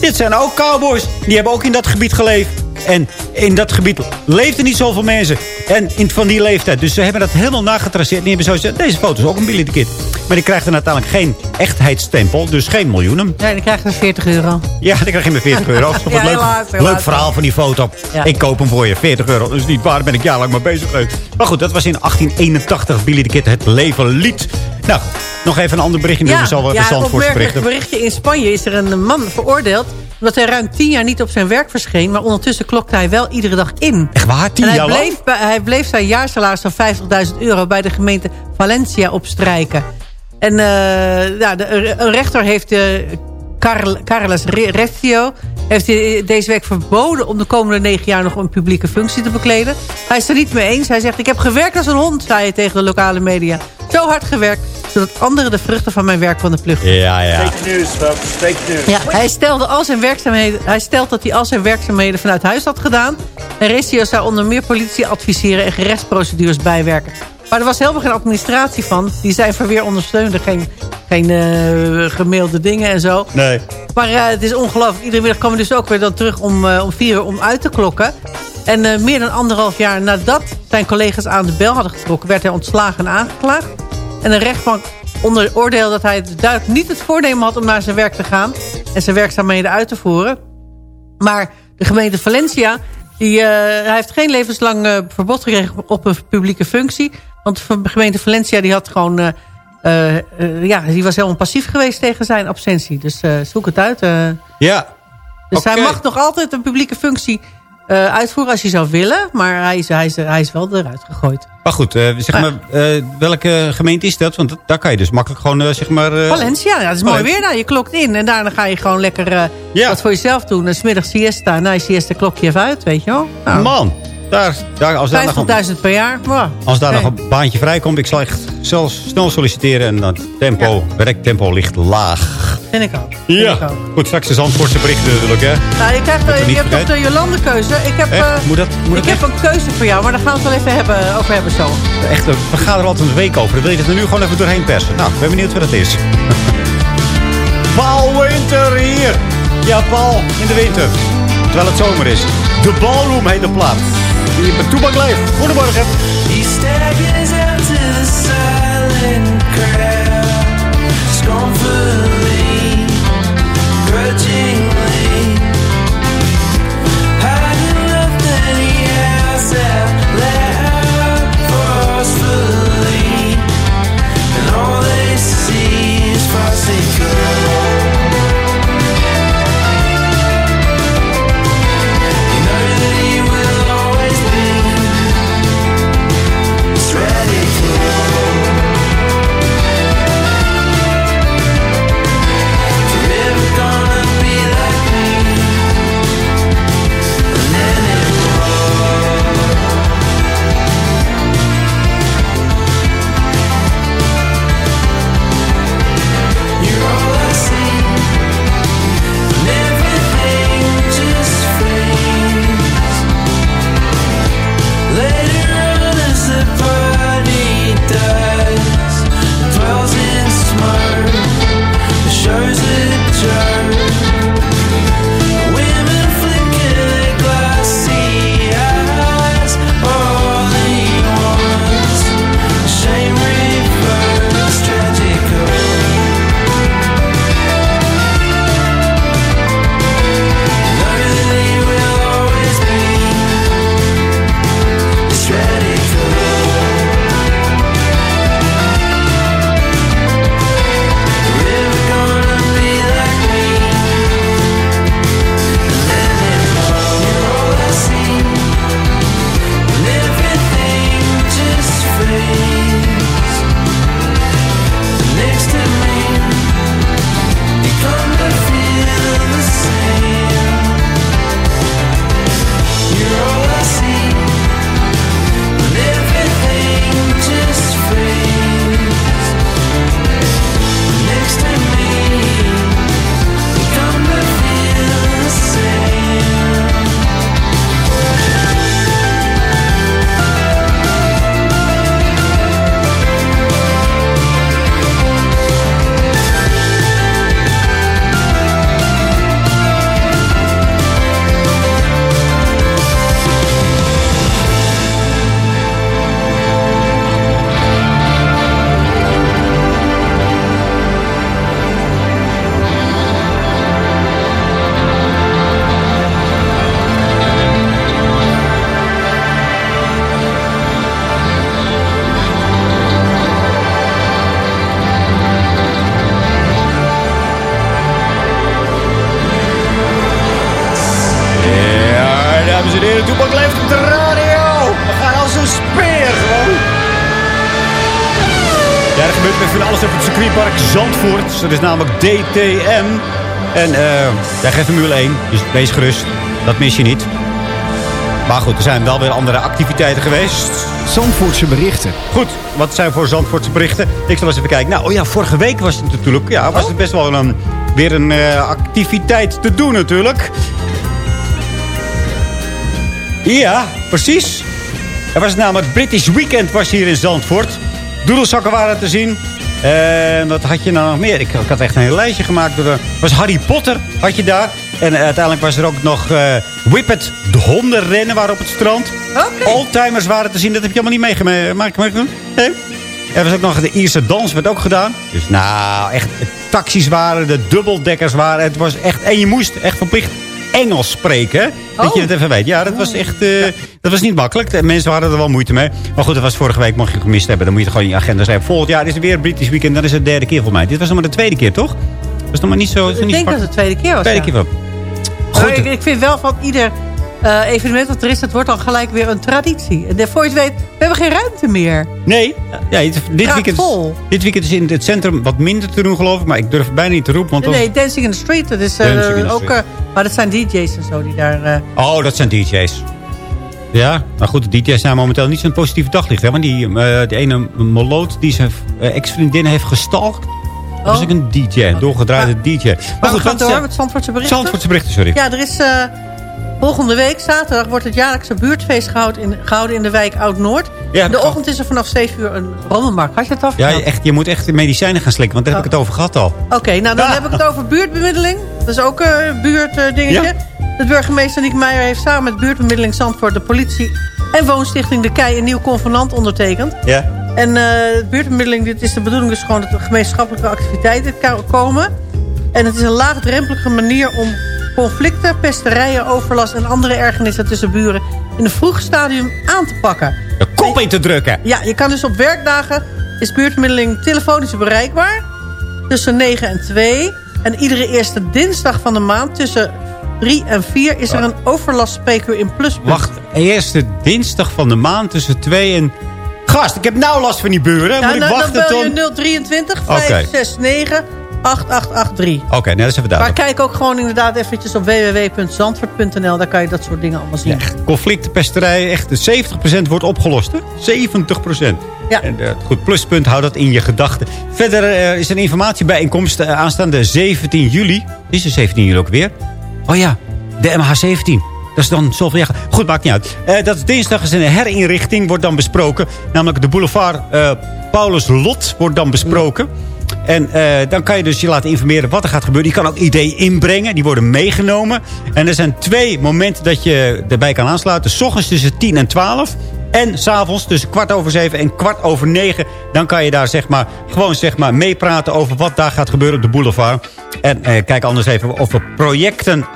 Speaker 5: Dit zijn ook cowboys. Die hebben ook in dat gebied geleefd. En in dat gebied leefden niet zoveel mensen. En in, van die leeftijd. Dus ze hebben dat helemaal nagetraceerd. En die hebben zo gezegd, deze foto is ook een Billy the Kid. Maar die krijgt dan uiteindelijk geen echtheidstempel. Dus geen miljoenen.
Speaker 8: Nee, dan krijg je 40 euro.
Speaker 5: Ja, dan krijg je maar 40 euro. <laughs>
Speaker 8: Ja,
Speaker 5: leuk,
Speaker 8: helaas, helaas.
Speaker 5: leuk verhaal van die foto.
Speaker 8: Ja.
Speaker 5: Ik koop hem voor je. 40 euro. Dat is niet waar. Daar ben ik jarenlang mee bezig. Maar goed, dat was in 1881. Billy the Kid, het leven lied. Nou, nog even een ander berichtje. zal wel
Speaker 8: ja, een opmerkelijk berichtje. In Spanje is er een man veroordeeld... omdat hij ruim tien jaar niet op zijn werk verscheen... maar ondertussen klokte hij wel iedere dag in.
Speaker 5: Echt waar? Tien
Speaker 8: en hij
Speaker 5: jaar lang?
Speaker 8: bleef, bij- hij bleef zijn jaarsalaris van 50.000 euro... bij de gemeente Valencia opstrijken. En eh, ja, de, een rechter heeft... eh Carl, Carles Re- Recio heeft hij deze week verboden... om de komende negen jaar nog een publieke functie te bekleden. Hij is er niet mee eens. Hij zegt, ik heb gewerkt als een hond, zei hij tegen de lokale media. Zo hard gewerkt, zodat anderen de vruchten van mijn werk konden plukken.
Speaker 5: Ja, ja.
Speaker 19: Fake news, folks. Fake news.
Speaker 8: Ja, hij, stelde al zijn werkzaamheden, hij stelt dat hij al zijn werkzaamheden vanuit huis had gedaan. En Recio zou onder meer politie adviseren en gerechtsprocedures bijwerken. Maar er was helemaal geen administratie van. Die zijn verweer ondersteunde. Geen, geen gemailde dingen en zo.
Speaker 5: Nee.
Speaker 8: Maar eh, het is ongelooflijk. Iedere middag kwam hij dus ook weer dan terug om, eh, om vier uur om uit te klokken. En meer dan anderhalf jaar nadat zijn collega's aan de bel hadden getrokken... werd hij ontslagen en aangeklaagd. En de rechtbank onder oordeel dat hij duidelijk niet het voornemen had... om naar zijn werk te gaan en zijn werkzaamheden uit te voeren. Maar de gemeente Valencia... Die, hij heeft geen levenslang verbod gekregen op een publieke functie. Want de gemeente Valencia die had gewoon... eh, eh, eh, ja, die was helemaal passief geweest tegen zijn absentie. Dus zoek het uit.
Speaker 5: Ja.
Speaker 8: Dus hij mag nog altijd een publieke functie uitvoeren als hij zou willen. Maar hij is, hij is, hij is wel eruit gegooid.
Speaker 5: Maar goed, zeg maar, welke gemeente is dat? Want daar kan je dus makkelijk gewoon, zeg maar...
Speaker 8: Valencia, ja, dat is mooi weer. Nou, je klokt in en daarna ga je gewoon lekker wat voor jezelf doen. En 's middags siesta. Na je siesta klok je even uit, weet je wel. Nou,
Speaker 5: Man, daar, daar, als daar nog een
Speaker 8: 50.000 per jaar. Wow.
Speaker 5: Als daar nog een baantje vrijkomt, ik zal echt zelfs snel solliciteren. En dat tempo, werktempo ligt laag.
Speaker 8: Vind ik ook.
Speaker 5: Ja.
Speaker 8: Ik ook.
Speaker 5: Goed, straks de Zandvoortse berichten natuurlijk, hè.
Speaker 8: Nou, je, krijgt,
Speaker 5: Moet
Speaker 8: eh, je hebt
Speaker 5: vergeten.
Speaker 8: de Jolande-keuze. Ik heb, eh,
Speaker 5: Moet dat- moet
Speaker 8: ik
Speaker 5: dat
Speaker 8: heb een keuze voor jou, maar daar gaan we het wel even hebben, over hebben zo.
Speaker 5: Echt, eh, we gaan er altijd een week over. Dan wil je dat er nu gewoon even doorheen persen. Nou, ik ben benieuwd wat dat is. <laughs> Paul Winter hier. Ja, Paul, in de winter. Terwijl het zomer is. De Ballroom heet de plaat. Die bij Toebak leeft. Goedemorgen. Ja, er gebeurt van alles op het circuitpark Zandvoort. Dat is namelijk DTM. En eh daar geeft Formule 1, dus wees gerust. Dat mis je niet. Maar goed, er zijn wel weer andere activiteiten geweest.
Speaker 7: Zandvoortse berichten.
Speaker 5: Goed, wat zijn voor Zandvoortse berichten? Ik zal eens even kijken. Nou, oh ja, vorige week was het natuurlijk... Ja, was het best wel een, weer een eh, activiteit te doen natuurlijk. Ja, precies. Er was namelijk British Weekend was hier in Zandvoort. Doedelzakken waren te zien. En wat had je nou nog meer? Ik, ik had echt een heel lijstje gemaakt. Er was Harry Potter, had je daar. En uiteindelijk was er ook nog eh Whippet, de hondenrennen waren op het strand. Oldtimers waren te zien, dat heb je allemaal niet meegemaakt. Nee? Er was ook nog de Ierse dans, werd ook gedaan. Dus nou, echt, taxis waren, de dubbeldekkers waren. Het was echt, en je moest echt verplicht Engels spreken. Dat je het even weet. Ja, dat was echt eh, dat was niet makkelijk. De mensen hadden er wel moeite mee. Maar goed, dat was vorige week, mocht je het gemist hebben. Dan moet je het gewoon in je agenda schrijven. Volgend jaar is er weer British Weekend. Dan is het de derde keer voor mij. Dit was nog maar de tweede keer, toch? Dat was nog maar niet zo...
Speaker 8: Ik denk dat het de tweede keer was.
Speaker 5: Tweede
Speaker 8: ja.
Speaker 5: keer wel.
Speaker 8: Maar ik, ik vind wel van ieder eh, evenement dat er is, het wordt dan gelijk weer een traditie. En voor je het weet, we hebben geen ruimte meer.
Speaker 5: Nee, ja, dit, weekend,
Speaker 8: vol.
Speaker 5: dit weekend is in het centrum wat minder te doen, geloof ik. Maar ik durf bijna niet te roepen. Want
Speaker 8: Nee,
Speaker 5: dat
Speaker 8: nee, Dancing in the Street, dat is eh, ook... Eh, maar dat zijn DJ's en zo die daar...
Speaker 5: Oh, dat zijn DJ's. Ja, maar goed, de DJ's zijn momenteel niet zo'n positieve daglicht. Hè? Want die, die ene Moloot die zijn ex-vriendin heeft gestalkt. Dat was ook een DJ, een doorgedraaide DJ. Maar,
Speaker 8: maar we gaan door met Zandvoortse berichten.
Speaker 5: Zandvoortse berichten, sorry.
Speaker 8: Ja, er is volgende week, zaterdag, wordt het jaarlijkse buurtfeest gehouden in, gehouden in de wijk Oud-Noord.
Speaker 5: Ja,
Speaker 8: in de
Speaker 5: oh.
Speaker 8: ochtend is er vanaf 7 uur een rommelmarkt. Had je het al
Speaker 5: Ja, echt, je moet echt medicijnen gaan slikken, want daar heb ik het over gehad al.
Speaker 8: Oké, nou dan heb ik het over buurtbemiddeling. Dat is ook een buurtdingetje.
Speaker 5: Ja.
Speaker 8: De burgemeester Niek Meijer heeft samen met buurtbemiddeling Zandvoort... de politie en woonstichting De Kei een nieuw convenant ondertekend.
Speaker 5: Ja.
Speaker 8: En eh, de buurtbemiddeling, dit is de bedoeling dus gewoon... dat er gemeenschappelijke activiteiten komen. En het is een laagdrempelige manier om conflicten, pesterijen, overlast... en andere ergernissen tussen buren in een vroeg stadium aan te pakken.
Speaker 5: De kop in te drukken.
Speaker 8: Ja, je kan dus op werkdagen is buurtbemiddeling telefonisch bereikbaar. Tussen 9 en 2. En iedere eerste dinsdag van de maand tussen 3 en 4 is er een overlastspreker in Pluspunt.
Speaker 5: Wacht, eerste dinsdag van de maand tussen 2 en... Gast, ik heb nou last van die buren.
Speaker 8: Ja,
Speaker 5: moet ik
Speaker 8: nou,
Speaker 5: wachten
Speaker 8: dan bel
Speaker 5: tot...
Speaker 8: je 023
Speaker 5: Oké.
Speaker 8: 569 8883.
Speaker 5: Oké, nee, dat is even
Speaker 8: Maar
Speaker 5: duidelijk.
Speaker 8: kijk ook gewoon inderdaad eventjes op www.zandvoort.nl. Daar kan je dat soort dingen allemaal zien.
Speaker 5: Conflicten, pesterijen, echt 70% wordt opgelost. Hè? 70%.
Speaker 8: Ja.
Speaker 5: En, eh, goed, pluspunt, hou dat in je gedachten. Verder eh, is er een informatiebijeenkomst eh, aanstaande 17 juli. Is er 17 juli ook weer? Oh ja, de MH17. Dat is dan zoveel. Goed, maakt niet uit. Eh, dat is dinsdag is een herinrichting, wordt dan besproken. Namelijk de boulevard eh, Paulus Lot wordt dan besproken. En eh, dan kan je dus je laten informeren wat er gaat gebeuren. Je kan ook ideeën inbrengen, die worden meegenomen. En er zijn twee momenten dat je erbij kan aansluiten. S ochtends tussen 10 en 12. En s'avonds tussen kwart over zeven en kwart over negen. Dan kan je daar zeg maar, gewoon zeg maar, meepraten over wat daar gaat gebeuren op de boulevard. En eh, kijk anders even over projecten,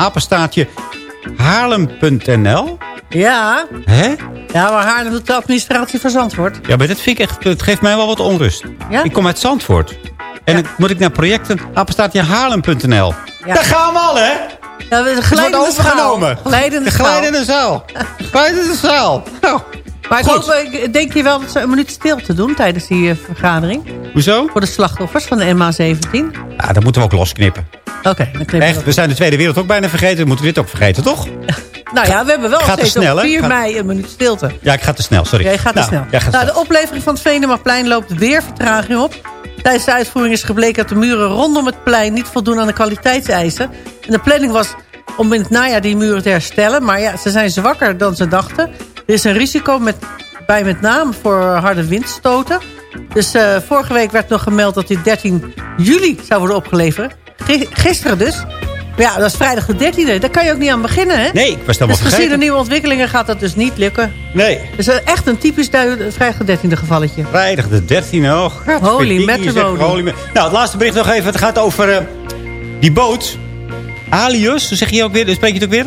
Speaker 5: haarlem.nl.
Speaker 8: Ja.
Speaker 5: Hè?
Speaker 8: Ja, maar Haarlem doet de administratie van Zandvoort.
Speaker 5: Ja, maar dat vind ik echt, het geeft mij wel wat onrust.
Speaker 8: Ja?
Speaker 5: Ik kom uit Zandvoort. En dan moet ik naar projecten.
Speaker 8: Ja.
Speaker 5: Daar gaan we al, hè?
Speaker 8: Ja, de
Speaker 5: Het wordt
Speaker 8: glijdende
Speaker 5: overgenomen.
Speaker 8: schaal. Glijdende
Speaker 5: De glijdende zaal. <laughs> Glijdende zaal. Nou,
Speaker 8: Maar ik hoop, ik- denk je wel dat ze een minuut stilte doen tijdens die eh, vergadering?
Speaker 5: Hoezo?
Speaker 8: Voor de slachtoffers van de MH17?
Speaker 5: Ja, dat moeten we ook losknippen.
Speaker 8: Oké, dan knippen we
Speaker 5: Echt, we zijn de Tweede Wereld ook bijna vergeten. Dan moeten we dit ook vergeten, toch? <laughs>
Speaker 8: Nou ja, we hebben wel steeds
Speaker 5: snel,
Speaker 8: op
Speaker 5: hè?
Speaker 8: 4
Speaker 5: Gaat-
Speaker 8: mei een minuut stilte.
Speaker 5: Ja, ik ga te snel, sorry.
Speaker 8: Jij gaat te
Speaker 5: Nou,
Speaker 8: snel.
Speaker 5: gaat te
Speaker 8: nou,
Speaker 5: snel.
Speaker 8: de oplevering van het Venemaplein loopt weer vertraging op. Tijdens de uitvoering is gebleken dat de muren rondom het plein niet voldoen aan de kwaliteitseisen. En de planning was om in het najaar die muren te herstellen. Maar ja, ze zijn zwakker dan ze dachten. Er is een risico met, bij met name voor harde windstoten. Dus eh, vorige week werd nog gemeld dat die 13 juli zou worden opgeleverd. Gi- Gisteren dus. Maar ja, dat is vrijdag de 13e. Daar kan je ook niet aan beginnen, hè?
Speaker 5: Nee, ik was helemaal
Speaker 8: Dus gezien de
Speaker 5: vergeten.
Speaker 8: nieuwe ontwikkelingen gaat dat dus niet lukken.
Speaker 5: Nee.
Speaker 8: Dus eh, echt een typisch vrijdag de 13e gevalletje.
Speaker 5: Vrijdag de 13e. Oh,
Speaker 8: Holy matrimony.
Speaker 5: holy Nou, het laatste bericht nog even. Het gaat over eh, die boot. Alius, zeg je ook weer? Spreek je het ook weer?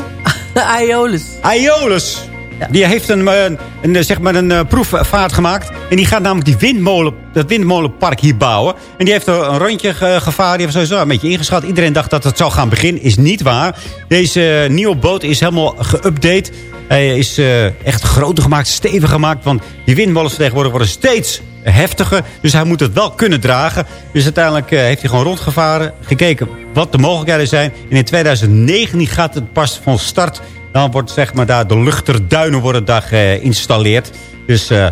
Speaker 5: <laughs>
Speaker 8: Aeolus.
Speaker 5: Aeolus. Die heeft een, eh, een, eh, zeg maar een eh, proefvaart gemaakt. En die gaat namelijk die windmolen, dat windmolenpark hier bouwen. En die heeft er een rondje ge- gevaren. Die heeft sowieso een beetje ingeschat. Iedereen dacht dat het zou gaan beginnen. Is niet waar. Deze nieuwe boot is helemaal geüpdate. Hij is echt groter gemaakt, steviger gemaakt. Want die windmolens tegenwoordig worden steeds heftiger. Dus hij moet het wel kunnen dragen. Dus uiteindelijk eh, heeft hij gewoon rondgevaren. Gekeken wat de mogelijkheden zijn. En in 2019 gaat het pas van start. Dan wordt zeg maar daar de luchterduinen worden daar geïnstalleerd. Dus eh,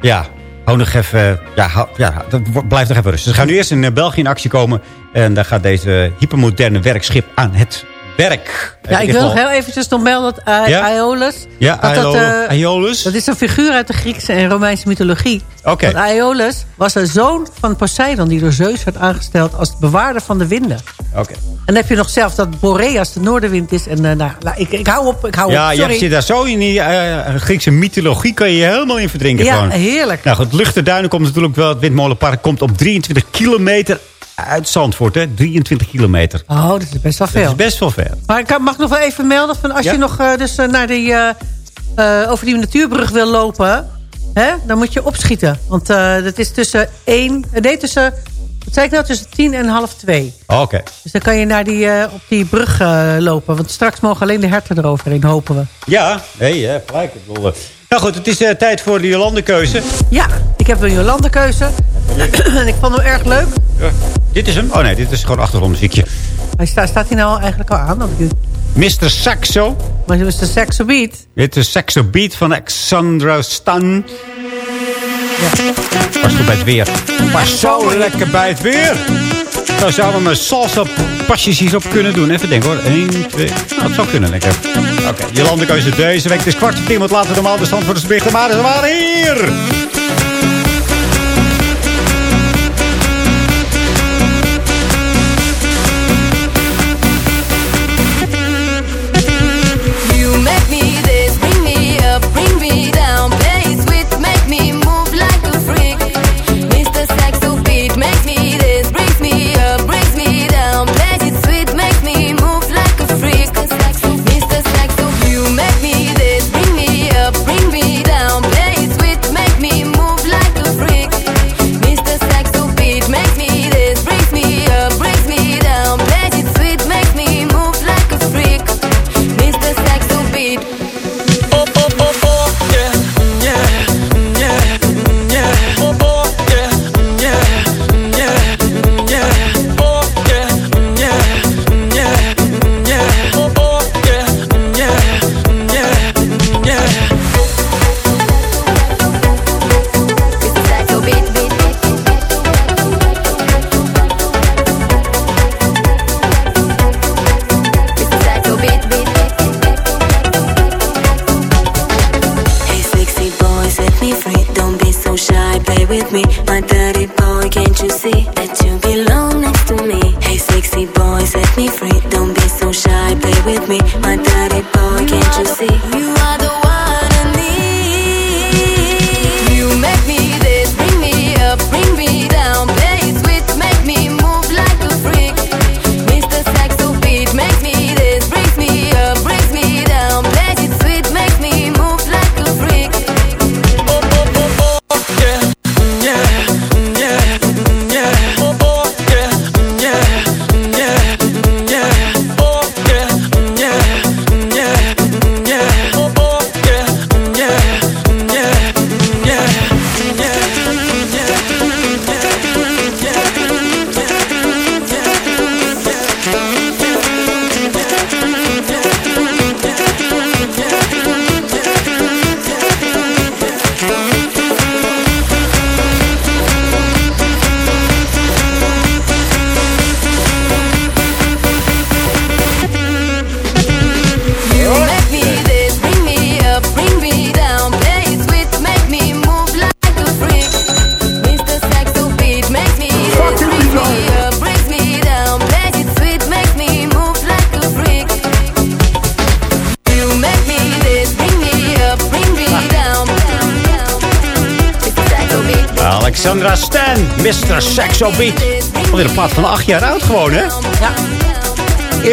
Speaker 5: ja, hou nog even... Ja, ja dat blijft nog even rustig. Ze gaan nu eerst in eh, België in actie komen. En daar gaat deze hypermoderne werkschip aan het werk.
Speaker 8: Ja, ik wil nog heel eventjes nog melden dat uh,
Speaker 5: Ja?
Speaker 8: Aeolus...
Speaker 5: Ja,
Speaker 8: dat eh,
Speaker 5: Aeolus.
Speaker 8: Dat is een figuur uit de Griekse en Romeinse mythologie.
Speaker 5: Oké.
Speaker 8: Want Aeolus was een zoon van Poseidon... die door Zeus werd aangesteld als bewaarder van de winden.
Speaker 5: Oké.
Speaker 8: En dan heb je nog zelf dat Boreas de noordenwind is. En eh, nou, nou, ik, ik hou op, ik hou
Speaker 5: Ja,
Speaker 8: op.
Speaker 5: je
Speaker 8: Sorry.
Speaker 5: zit daar zo in die eh, Griekse mythologie. Kan je je helemaal in verdrinken.
Speaker 8: Ja,
Speaker 5: gewoon.
Speaker 8: heerlijk.
Speaker 5: Nou goed, Luchterduinen komt natuurlijk wel. Het Windmolenpark komt op 23 kilometer uit Zandvoort. Hè? 23 kilometer.
Speaker 8: Oh, dat is best wel veel.
Speaker 5: Dat is best wel ver.
Speaker 8: Maar ik mag nog wel even melden... Van als
Speaker 5: Ja?
Speaker 8: je nog eh, dus, eh, naar die, eh, over die natuurbrug wil lopen... Hè, dan moet je opschieten. Want dat is tussen 1... Nee, tussen... Wat zei ik nou? Tussen 10 en half 2.
Speaker 5: Oké.
Speaker 8: Dus dan kan je naar die, op die brug lopen. Want straks mogen alleen de herten eroverheen, hopen we.
Speaker 5: Ja, nee, hè, gelijk. Ik bedoel, Nou goed, het is eh, tijd voor de Jolandekeuze.
Speaker 8: Ja, ik heb een Jolande-keuze. en <clears throat> ik vond hem erg leuk.
Speaker 5: Ja. Dit is hem? Oh nee, dit is gewoon achtergrondmuziekje.
Speaker 8: Hij sta, staat hij nou eigenlijk al aan? Dat ik-
Speaker 5: Mr. Saxo.
Speaker 8: Maar de Saxo Beat.
Speaker 5: Dit is Saxo Beat van Alexandra Stan. Pas goed bij het weer. Pas zo lekker bij het weer. Nou zouden we mijn salsa pasjes hierop kunnen doen. Even denken hoor. 1, 2. Dat zou kunnen lekker. Oké, je landenkeuze deze week. Het is kwart voor tien. Wat later normaal de stand voor de berichten. Maar ze waren hier. Alexandra Stan, Mr. Saxo Beat. Alweer een plaat van acht jaar oud gewoon, hè?
Speaker 8: Ja.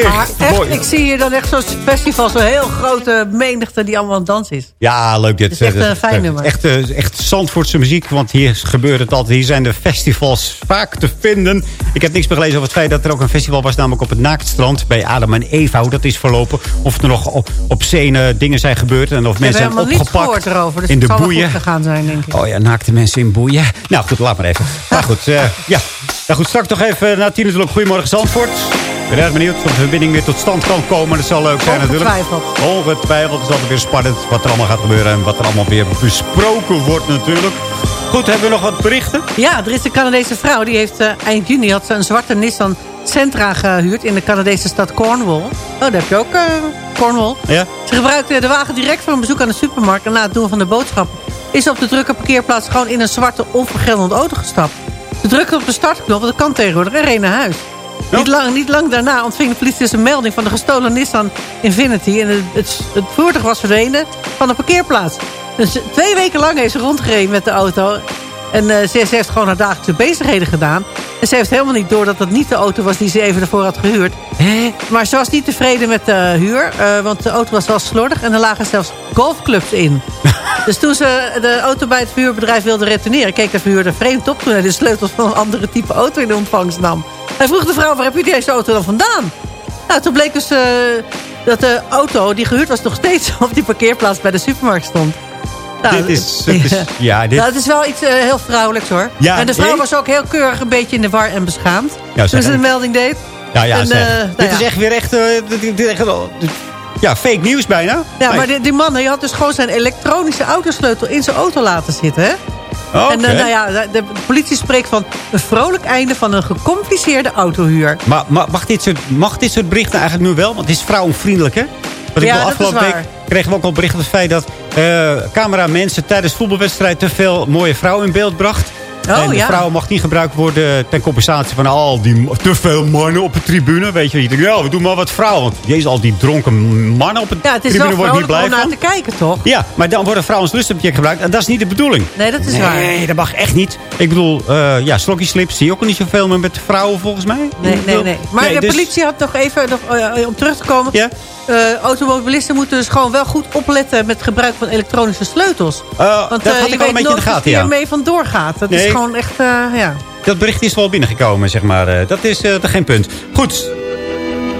Speaker 8: Maar echt, ik zie hier dan echt zo'n festival, zo'n heel grote menigte die allemaal aan het dansen is.
Speaker 5: Ja, leuk dit.
Speaker 8: Is echt
Speaker 5: Eh,
Speaker 8: een fijn nummer.
Speaker 5: Echt, eh, echt Zandvoortse muziek, want hier gebeurt het altijd. Hier zijn de festivals vaak te vinden. Ik heb niks meer gelezen over het feit dat er ook een festival was... namelijk op het Naaktstrand bij Adam en Eva. Hoe dat is verlopen. Of er nog op, op scene dingen zijn gebeurd. En of mensen zijn opgepakt
Speaker 8: erover, dus
Speaker 5: in de boeien.
Speaker 8: gegaan zijn, denk ik.
Speaker 5: Oh ja, naakte mensen in boeien. Nou goed, laat maar even. <laughs> Maar goed, eh, ja. Nou goed, straks nog even na tien natuurlijk. Goedemorgen Zandvoort. Ik ben erg benieuwd of de verbinding weer tot stand kan komen. Dat zal leuk zijn natuurlijk.
Speaker 8: Ongetwijfeld.
Speaker 5: Ongetwijfeld. Is altijd weer spannend wat er allemaal gaat gebeuren. En wat er allemaal weer besproken wordt natuurlijk. Goed, hebben we nog wat berichten?
Speaker 8: Ja, er is een Canadese vrouw. Die heeft eh, eind juni had ze een zwarte Nissan Sentra gehuurd in de Canadese stad Cornwall. Oh, daar heb je ook eh, Cornwall.
Speaker 5: Ja.
Speaker 8: Ze gebruikte de wagen direct voor een bezoek aan de supermarkt. En na het doen van de boodschap is ze op de drukke parkeerplaats gewoon in een zwarte onvergeldende auto gestapt. Ze drukte op de startknop, want dat kan tegenwoordig, en reed naar huis. Niet, lang, niet lang daarna ontving de politie dus een melding van de gestolen Nissan Infinity. En het, het, voertuig was verdwenen van de parkeerplaats. Dus twee weken lang heeft ze rondgereden met de auto. En eh, ze, ze heeft gewoon haar dagelijkse bezigheden gedaan. En ze heeft helemaal niet door dat dat niet de auto was die ze even ervoor had gehuurd. Maar ze was niet tevreden met de huur. eh, want de auto was wel slordig en er lagen zelfs golfclubs in. <laughs> dus toen ze de auto bij het verhuurbedrijf wilde retourneren... keek de verhuurder vreemd op toen hij de sleutels van een andere type auto in de ontvangst nam. Hij vroeg de vrouw, waar heb je deze auto dan vandaan? Nou, toen bleek dus eh, dat de auto die gehuurd was... nog steeds <laughs> op die parkeerplaats bij de supermarkt stond. Nou,
Speaker 5: dit is... <laughs> het is- ja, dit...
Speaker 8: nou, het is wel iets eh, heel vrouwelijks hoor.
Speaker 5: Ja,
Speaker 8: en de vrouw was ook heel keurig een beetje in de war en beschaamd.
Speaker 5: Ja,
Speaker 8: toen ze de melding deed.
Speaker 5: Ja, ja,
Speaker 8: En, eh, nou
Speaker 5: dit
Speaker 8: ja.
Speaker 5: is echt weer echt... eh, dit- dit- ja, fake nieuws bijna.
Speaker 8: Ja, maar die, die man die had dus gewoon zijn elektronische autosleutel in zijn auto laten zitten. Hè?
Speaker 5: Oh,
Speaker 8: En nou ja, de, de politie spreekt van een vrolijk einde van een gecompliceerde autohuur.
Speaker 5: Maar, maar mag, dit soort, mag dit soort berichten eigenlijk nu wel? Want het is vrouwenvriendelijk, hè? Want ik
Speaker 8: Ja,
Speaker 5: afgelopen week kregen we ook al bericht over het feit dat eh cameramensen tijdens voetbalwedstrijd te veel mooie vrouwen in beeld bracht.
Speaker 8: Oh,
Speaker 5: en de
Speaker 8: ja.
Speaker 5: vrouw mag niet gebruikt worden ten compensatie van al die te veel mannen op de tribune. Weet je, je denkt, ja, we doen maar wat vrouwen. Want jezus, al die dronken mannen op de
Speaker 8: Ja, het is
Speaker 5: tribune
Speaker 8: wel
Speaker 5: word ik niet blij
Speaker 8: om
Speaker 5: van.
Speaker 8: naar te kijken, toch?
Speaker 5: Ja, maar dan wordt een vrouw als lustobject gebruikt. En dat is niet de bedoeling.
Speaker 8: Nee, dat is
Speaker 5: nee,
Speaker 8: waar.
Speaker 5: Nee, dat mag echt niet. Ik bedoel, eh ja, slokjeslips zie je ook niet zoveel meer met vrouwen volgens mij.
Speaker 8: Nee, nee, nee. Maar de
Speaker 5: dus-
Speaker 8: politie had nog even, nog, eh, om terug te komen...
Speaker 5: Ja?
Speaker 8: Eh, automobilisten moeten dus gewoon wel goed opletten... met het gebruik van elektronische sleutels.
Speaker 5: Uh,
Speaker 8: Want
Speaker 5: dat
Speaker 8: eh,
Speaker 5: had
Speaker 8: je
Speaker 5: ik al
Speaker 8: weet
Speaker 5: een beetje in de gaten, ja.
Speaker 8: er mee vandoor gaat. Dat
Speaker 5: Nee.
Speaker 8: is gewoon echt, eh, ja...
Speaker 5: Dat bericht is wel binnengekomen, zeg maar. Eh, Dat is eh, geen punt. Goed.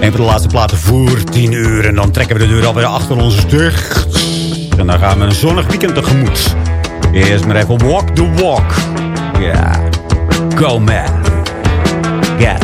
Speaker 5: Een van de laatste platen voor 10 uur. En dan trekken we de deur alweer achter ons dicht. En dan gaan we een zonnig weekend tegemoet. Eerst maar even walk the walk. Ja. Go man. Get.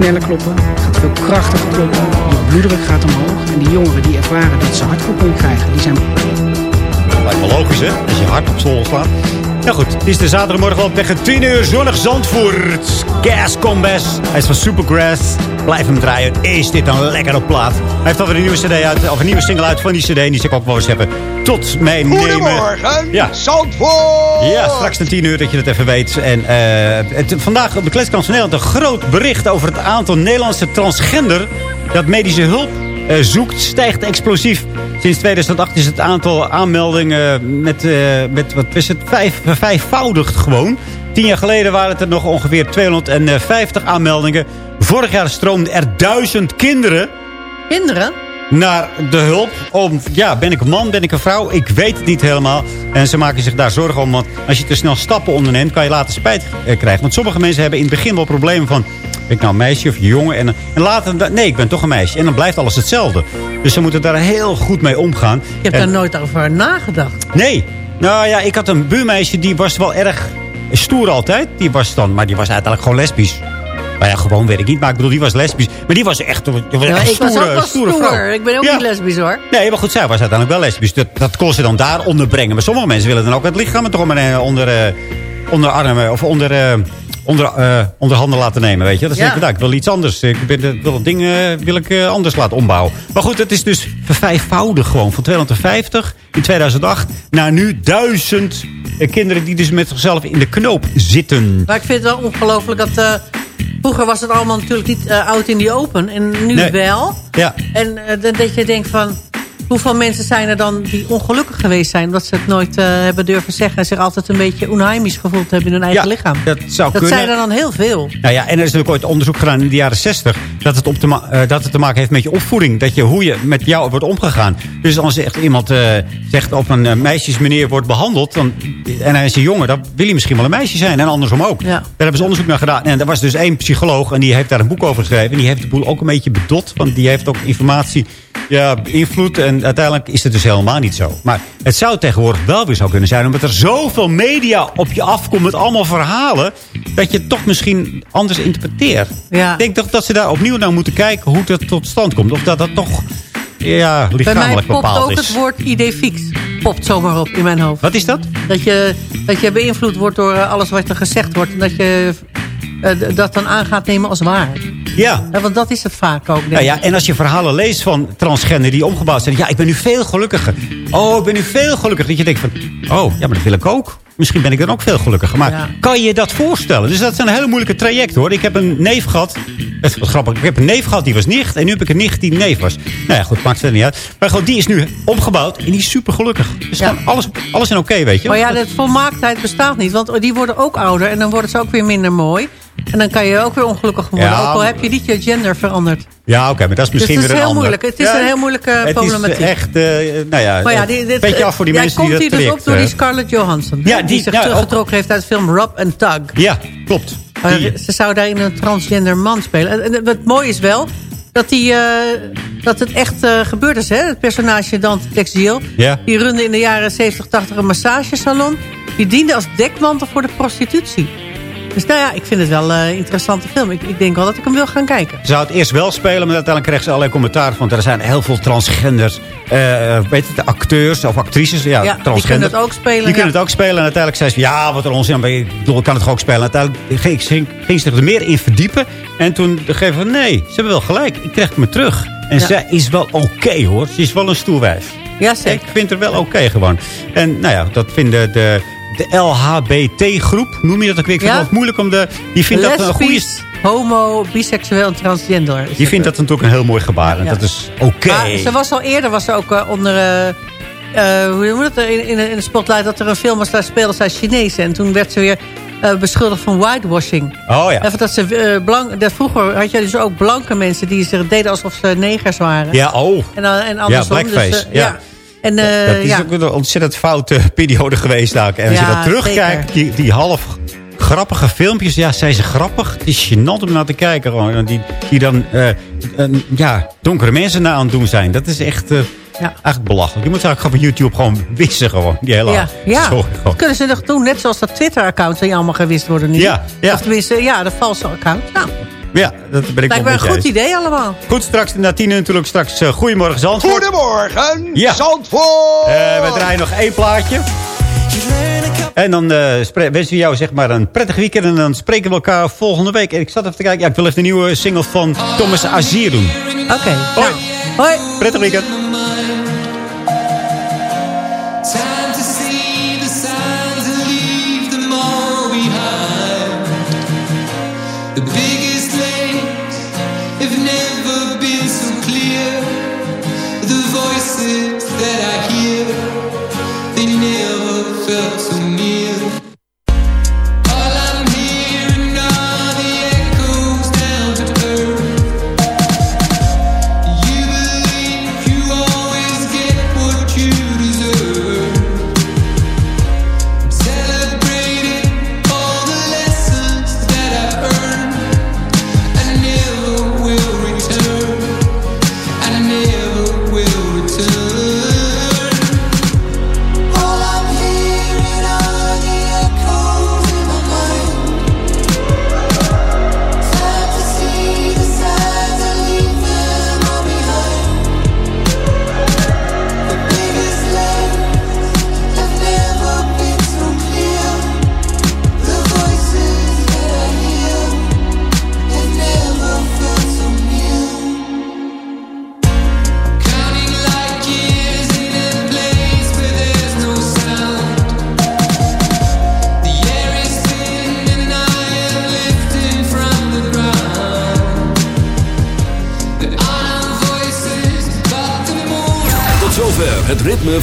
Speaker 20: Sneller kloppen, gaat veel krachtiger kloppen, je bloeddruk gaat omhoog. En die jongeren die ervaren dat ze hartklopping krijgen, die zijn
Speaker 5: Lijkt wel logisch, hè? Als je hard op zolder slaat. Nou goed, het is de zaterdagmorgen al tegen 10 uur. Zonnig Zandvoort. Gas Combes. Hij is van Supergrass. Blijf hem draaien. Is dit dan lekker op plaat? Hij heeft alweer een nieuwe, CD uit, of een nieuwe single uit van die CD. Die zal ik ook wel hebben. Tot mij nemen.
Speaker 19: Goedemorgen,
Speaker 5: Ja.
Speaker 19: Zandvoort!
Speaker 5: Ja, straks ten 10 uur dat je het even weet. En eh, het, vandaag op de Kletskans van Nederland een groot bericht over het aantal Nederlandse transgender dat medische hulp eh, zoekt, stijgt explosief. Sinds 2008 is het aantal aanmeldingen met, eh, met wat is het, vijf, vijfvoudigd gewoon. Tien jaar geleden waren het er nog ongeveer 250 aanmeldingen. Vorig jaar stroomden er duizend kinderen
Speaker 8: Kinderen?
Speaker 5: Naar de hulp. Om, ja, ben ik een man, ben ik een vrouw? Ik weet het niet helemaal. En ze maken zich daar zorgen om. Want als je te snel stappen onderneemt, kan je later spijt eh, krijgen. Want sommige mensen hebben in het begin wel problemen van... Ben ik nou een meisje of jongen? En, en later, nee, ik ben toch een meisje. En dan blijft alles hetzelfde. Dus ze moeten daar heel goed mee omgaan.
Speaker 8: Ik heb
Speaker 5: En-
Speaker 8: daar nooit over nagedacht.
Speaker 5: Nee. Nou ja, ik had een buurmeisje die was wel erg stoer altijd. Die was dan, maar die was uiteindelijk gewoon lesbisch. Nou ja, gewoon weet ik niet. Maar ik bedoel, die was lesbisch. Maar die was echt, die was
Speaker 8: Ja,
Speaker 5: echt
Speaker 8: ik was
Speaker 5: stoere,
Speaker 8: ook wel
Speaker 5: stoere
Speaker 8: stoer.
Speaker 5: vrouw.
Speaker 8: Ik ben ook
Speaker 5: Ja.
Speaker 8: niet lesbisch hoor.
Speaker 5: Nee, maar goed, zij was uiteindelijk wel lesbisch. Dat, dat kon ze dan daar onderbrengen. Maar sommige mensen willen dan ook het lichaam toch maar eh, onder, eh, onder armen of onder, eh, onder, eh, onder handen laten nemen. Weet je? Dat is
Speaker 8: Ja.
Speaker 5: ik, nou, ik wil iets anders. Ik ben, eh, wil het ding eh, wil ik, eh, anders laten ombouwen. Maar goed, het is dus vervijfvoudig gewoon. Van 250 in 2008 naar nu duizend eh, kinderen die dus met zichzelf in de knoop zitten.
Speaker 8: Maar ik vind het wel ongelooflijk dat... vroeger was het allemaal natuurlijk niet eh, out in the open. En nu
Speaker 5: Nee.
Speaker 8: wel.
Speaker 5: Ja.
Speaker 8: En dan dat je denkt van... Hoeveel mensen zijn er dan die ongelukkig geweest zijn... omdat ze het nooit eh, hebben durven zeggen... en zich altijd een beetje onheimisch gevoeld hebben in hun eigen
Speaker 5: Ja,
Speaker 8: lichaam.
Speaker 5: dat zou
Speaker 8: dat
Speaker 5: kunnen.
Speaker 8: zijn er dan heel veel.
Speaker 5: Nou ja, en er is natuurlijk ooit onderzoek gedaan in de jaren 60... dat het, op te eh, dat het te maken heeft met je opvoeding. Dat je, hoe je met jou wordt omgegaan. Dus als echt iemand eh, zegt op een meisjesmanier wordt behandeld... Dan, en hij is een jongen, dan wil hij misschien wel een meisje zijn. En andersom ook. Daar hebben ze onderzoek naar gedaan. En er was dus één psycholoog en die heeft daar een boek over geschreven. En die heeft de boel ook een beetje bedot. Want die heeft ook informatie ja, beïnvloed. En uiteindelijk is het dus helemaal niet zo. Maar het zou tegenwoordig wel weer zo kunnen zijn. Omdat er zoveel media op je afkomt met allemaal verhalen. Dat je het toch misschien anders interpreteert.
Speaker 8: Ja.
Speaker 5: Ik denk toch dat ze daar opnieuw naar moeten kijken hoe dat tot stand komt. Of dat dat toch ja,
Speaker 8: Bij mij
Speaker 5: lichamelijk
Speaker 8: popt
Speaker 5: bepaald
Speaker 8: ook
Speaker 5: is.
Speaker 8: het woord idee fix. Popt zomaar op in mijn hoofd.
Speaker 5: Wat is dat?
Speaker 8: Dat je, dat je beïnvloed wordt door eh, alles wat er gezegd wordt. En dat je eh, dat dan aan gaat nemen als waar.
Speaker 5: Ja.
Speaker 8: want dat is het vaak ook. denk
Speaker 5: Nou ja,
Speaker 8: ik.
Speaker 5: en als je verhalen leest van transgender die omgebouwd zijn. Ja, ik ben nu veel gelukkiger. Oh, ik ben nu veel gelukkiger. Dat je denkt van, oh, ja, maar dat wil ik ook. Misschien ben ik dan ook veel gelukkiger. Maar kan je je dat voorstellen? Dus dat is een hele moeilijke traject hoor. Ik heb een neef gehad. Het is grappig. Ik heb een neef gehad die was nicht. En nu heb ik een nicht die neef was. Nou ja, goed, maakt verder niet uit. Maar goed, die is nu omgebouwd. En die is super gelukkig. Dus gewoon alles, alles in oké, weet je.
Speaker 8: Maar ja, de volmaaktheid bestaat niet. Want die worden ook ouder en dan worden ze ook weer minder mooi. En dan kan je ook weer ongelukkig worden.
Speaker 5: Ja,
Speaker 8: ook al heb je niet je gender veranderd.
Speaker 5: Ja, oké, maar dat is misschien
Speaker 8: dus het
Speaker 5: weer
Speaker 8: is
Speaker 5: een
Speaker 8: heel
Speaker 5: ander.
Speaker 8: moeilijk. Het is
Speaker 5: Ja,
Speaker 8: een heel moeilijke
Speaker 5: het
Speaker 8: problematiek.
Speaker 5: is echt, eh, nou ja,
Speaker 8: Maar ja, die, dit,
Speaker 5: beetje af voor die mensen die
Speaker 8: komt hier dus op door die
Speaker 5: eh,
Speaker 8: Scarlett Johansson.
Speaker 5: Ja,
Speaker 8: die,
Speaker 5: die-
Speaker 8: zich
Speaker 5: ook-
Speaker 8: teruggetrokken heeft uit de film Rob and Tug.
Speaker 5: Ja, klopt. Die-
Speaker 8: ze zou daar in een transgender man spelen. En, het mooie is wel dat, die, eh, dat het echt eh, gebeurd is. Hè? Het personage Dante Textiel.
Speaker 5: Ja.
Speaker 8: Die runde in de jaren 70, 80 een massagesalon. Die diende als dekmantel voor de prostitutie. Dus nou ja, ik vind het wel een interessante film. Ik, ik denk wel dat ik hem wil gaan kijken.
Speaker 5: Ze zou het eerst wel spelen, maar uiteindelijk kreeg ze allerlei commentaar. Want er zijn heel veel transgenders. eh weet je, de acteurs of actrices. Ja,
Speaker 8: Ja, die
Speaker 5: transgender.
Speaker 8: kunnen het ook spelen,
Speaker 5: Die kunnen
Speaker 8: ja.
Speaker 5: het ook spelen. En uiteindelijk zei ze, ja, wat er onzin. Maar ik bedoel, ik kan het ook spelen. En uiteindelijk ging, ging, ging ze er meer in verdiepen. En toen geven van, nee, ze hebben wel gelijk. Ik krijg het me terug. En
Speaker 8: Ja.
Speaker 5: zij is wel oké, hoor. Ze is wel een stoelwijf.
Speaker 8: Ja, zeker.
Speaker 5: Ik vind haar wel oké gewoon. En nou ja, dat vinden de, de LHBT-groep, noem je dat ook weer? Ik vind
Speaker 8: Ja.
Speaker 5: het moeilijk om de... Die vindt dat een goede...
Speaker 8: Homo, biseksueel en transgender.
Speaker 5: Die vindt dat natuurlijk een heel mooi gebaar. En
Speaker 8: Ja.
Speaker 5: dat is oké.
Speaker 8: Ze was al eerder was ze ook eh, onder... eh, hoe noem je dat? In, in, in de spotlight dat er een film was, daar speelde zij Chinezen. En toen werd ze weer beschuldigd van whitewashing.
Speaker 5: Oh ja.
Speaker 8: Even dat ze, blank, dat vroeger had je dus ook blanke mensen die zich deden alsof ze negers waren.
Speaker 5: Ja, oh.
Speaker 8: En, en andersom.
Speaker 5: Ja, blackface,
Speaker 8: Dus,
Speaker 5: ja.
Speaker 8: En, eh,
Speaker 5: dat is
Speaker 8: ja.
Speaker 5: ook een ontzettend foute <laughs> periode geweest. Daar. En als je
Speaker 8: Ja,
Speaker 5: dat terugkijkt, die, die half grappige filmpjes. Ja, zijn ze grappig? Het is gênant om naar te kijken. Gewoon. Die, die dan eh, een, ja, donkere mensen na aan het doen zijn. Dat is echt eh, eigenlijk belachelijk. Je moet eigenlijk gewoon op YouTube gewoon wissen. Gewoon, die hele
Speaker 8: Ja, ja.
Speaker 5: Sorry,
Speaker 8: dat kunnen ze nog doen. Net zoals dat Twitter-account die allemaal gewist worden nu.
Speaker 5: Ja, ja.
Speaker 8: Of tenminste, ja, de valse account. Nou,
Speaker 21: Ja, dat ben ik
Speaker 8: Lijkt
Speaker 21: wel
Speaker 8: me een goed
Speaker 21: eens.
Speaker 8: idee allemaal.
Speaker 21: Goed, straks na tien uur natuurlijk straks uh, Goedemorgen Zandvoort.
Speaker 19: Goedemorgen,
Speaker 21: Ja.
Speaker 19: Zandvoort!
Speaker 21: Eh, we draaien nog één plaatje. En dan eh, wensen we jou zeg maar een prettig weekend. En dan spreken we elkaar volgende week. En ik zat even te kijken. Ja, ik wil even de nieuwe single van Thomas Azier doen.
Speaker 8: Oké.
Speaker 21: Hoi.
Speaker 8: Hoi.
Speaker 21: Prettig weekend.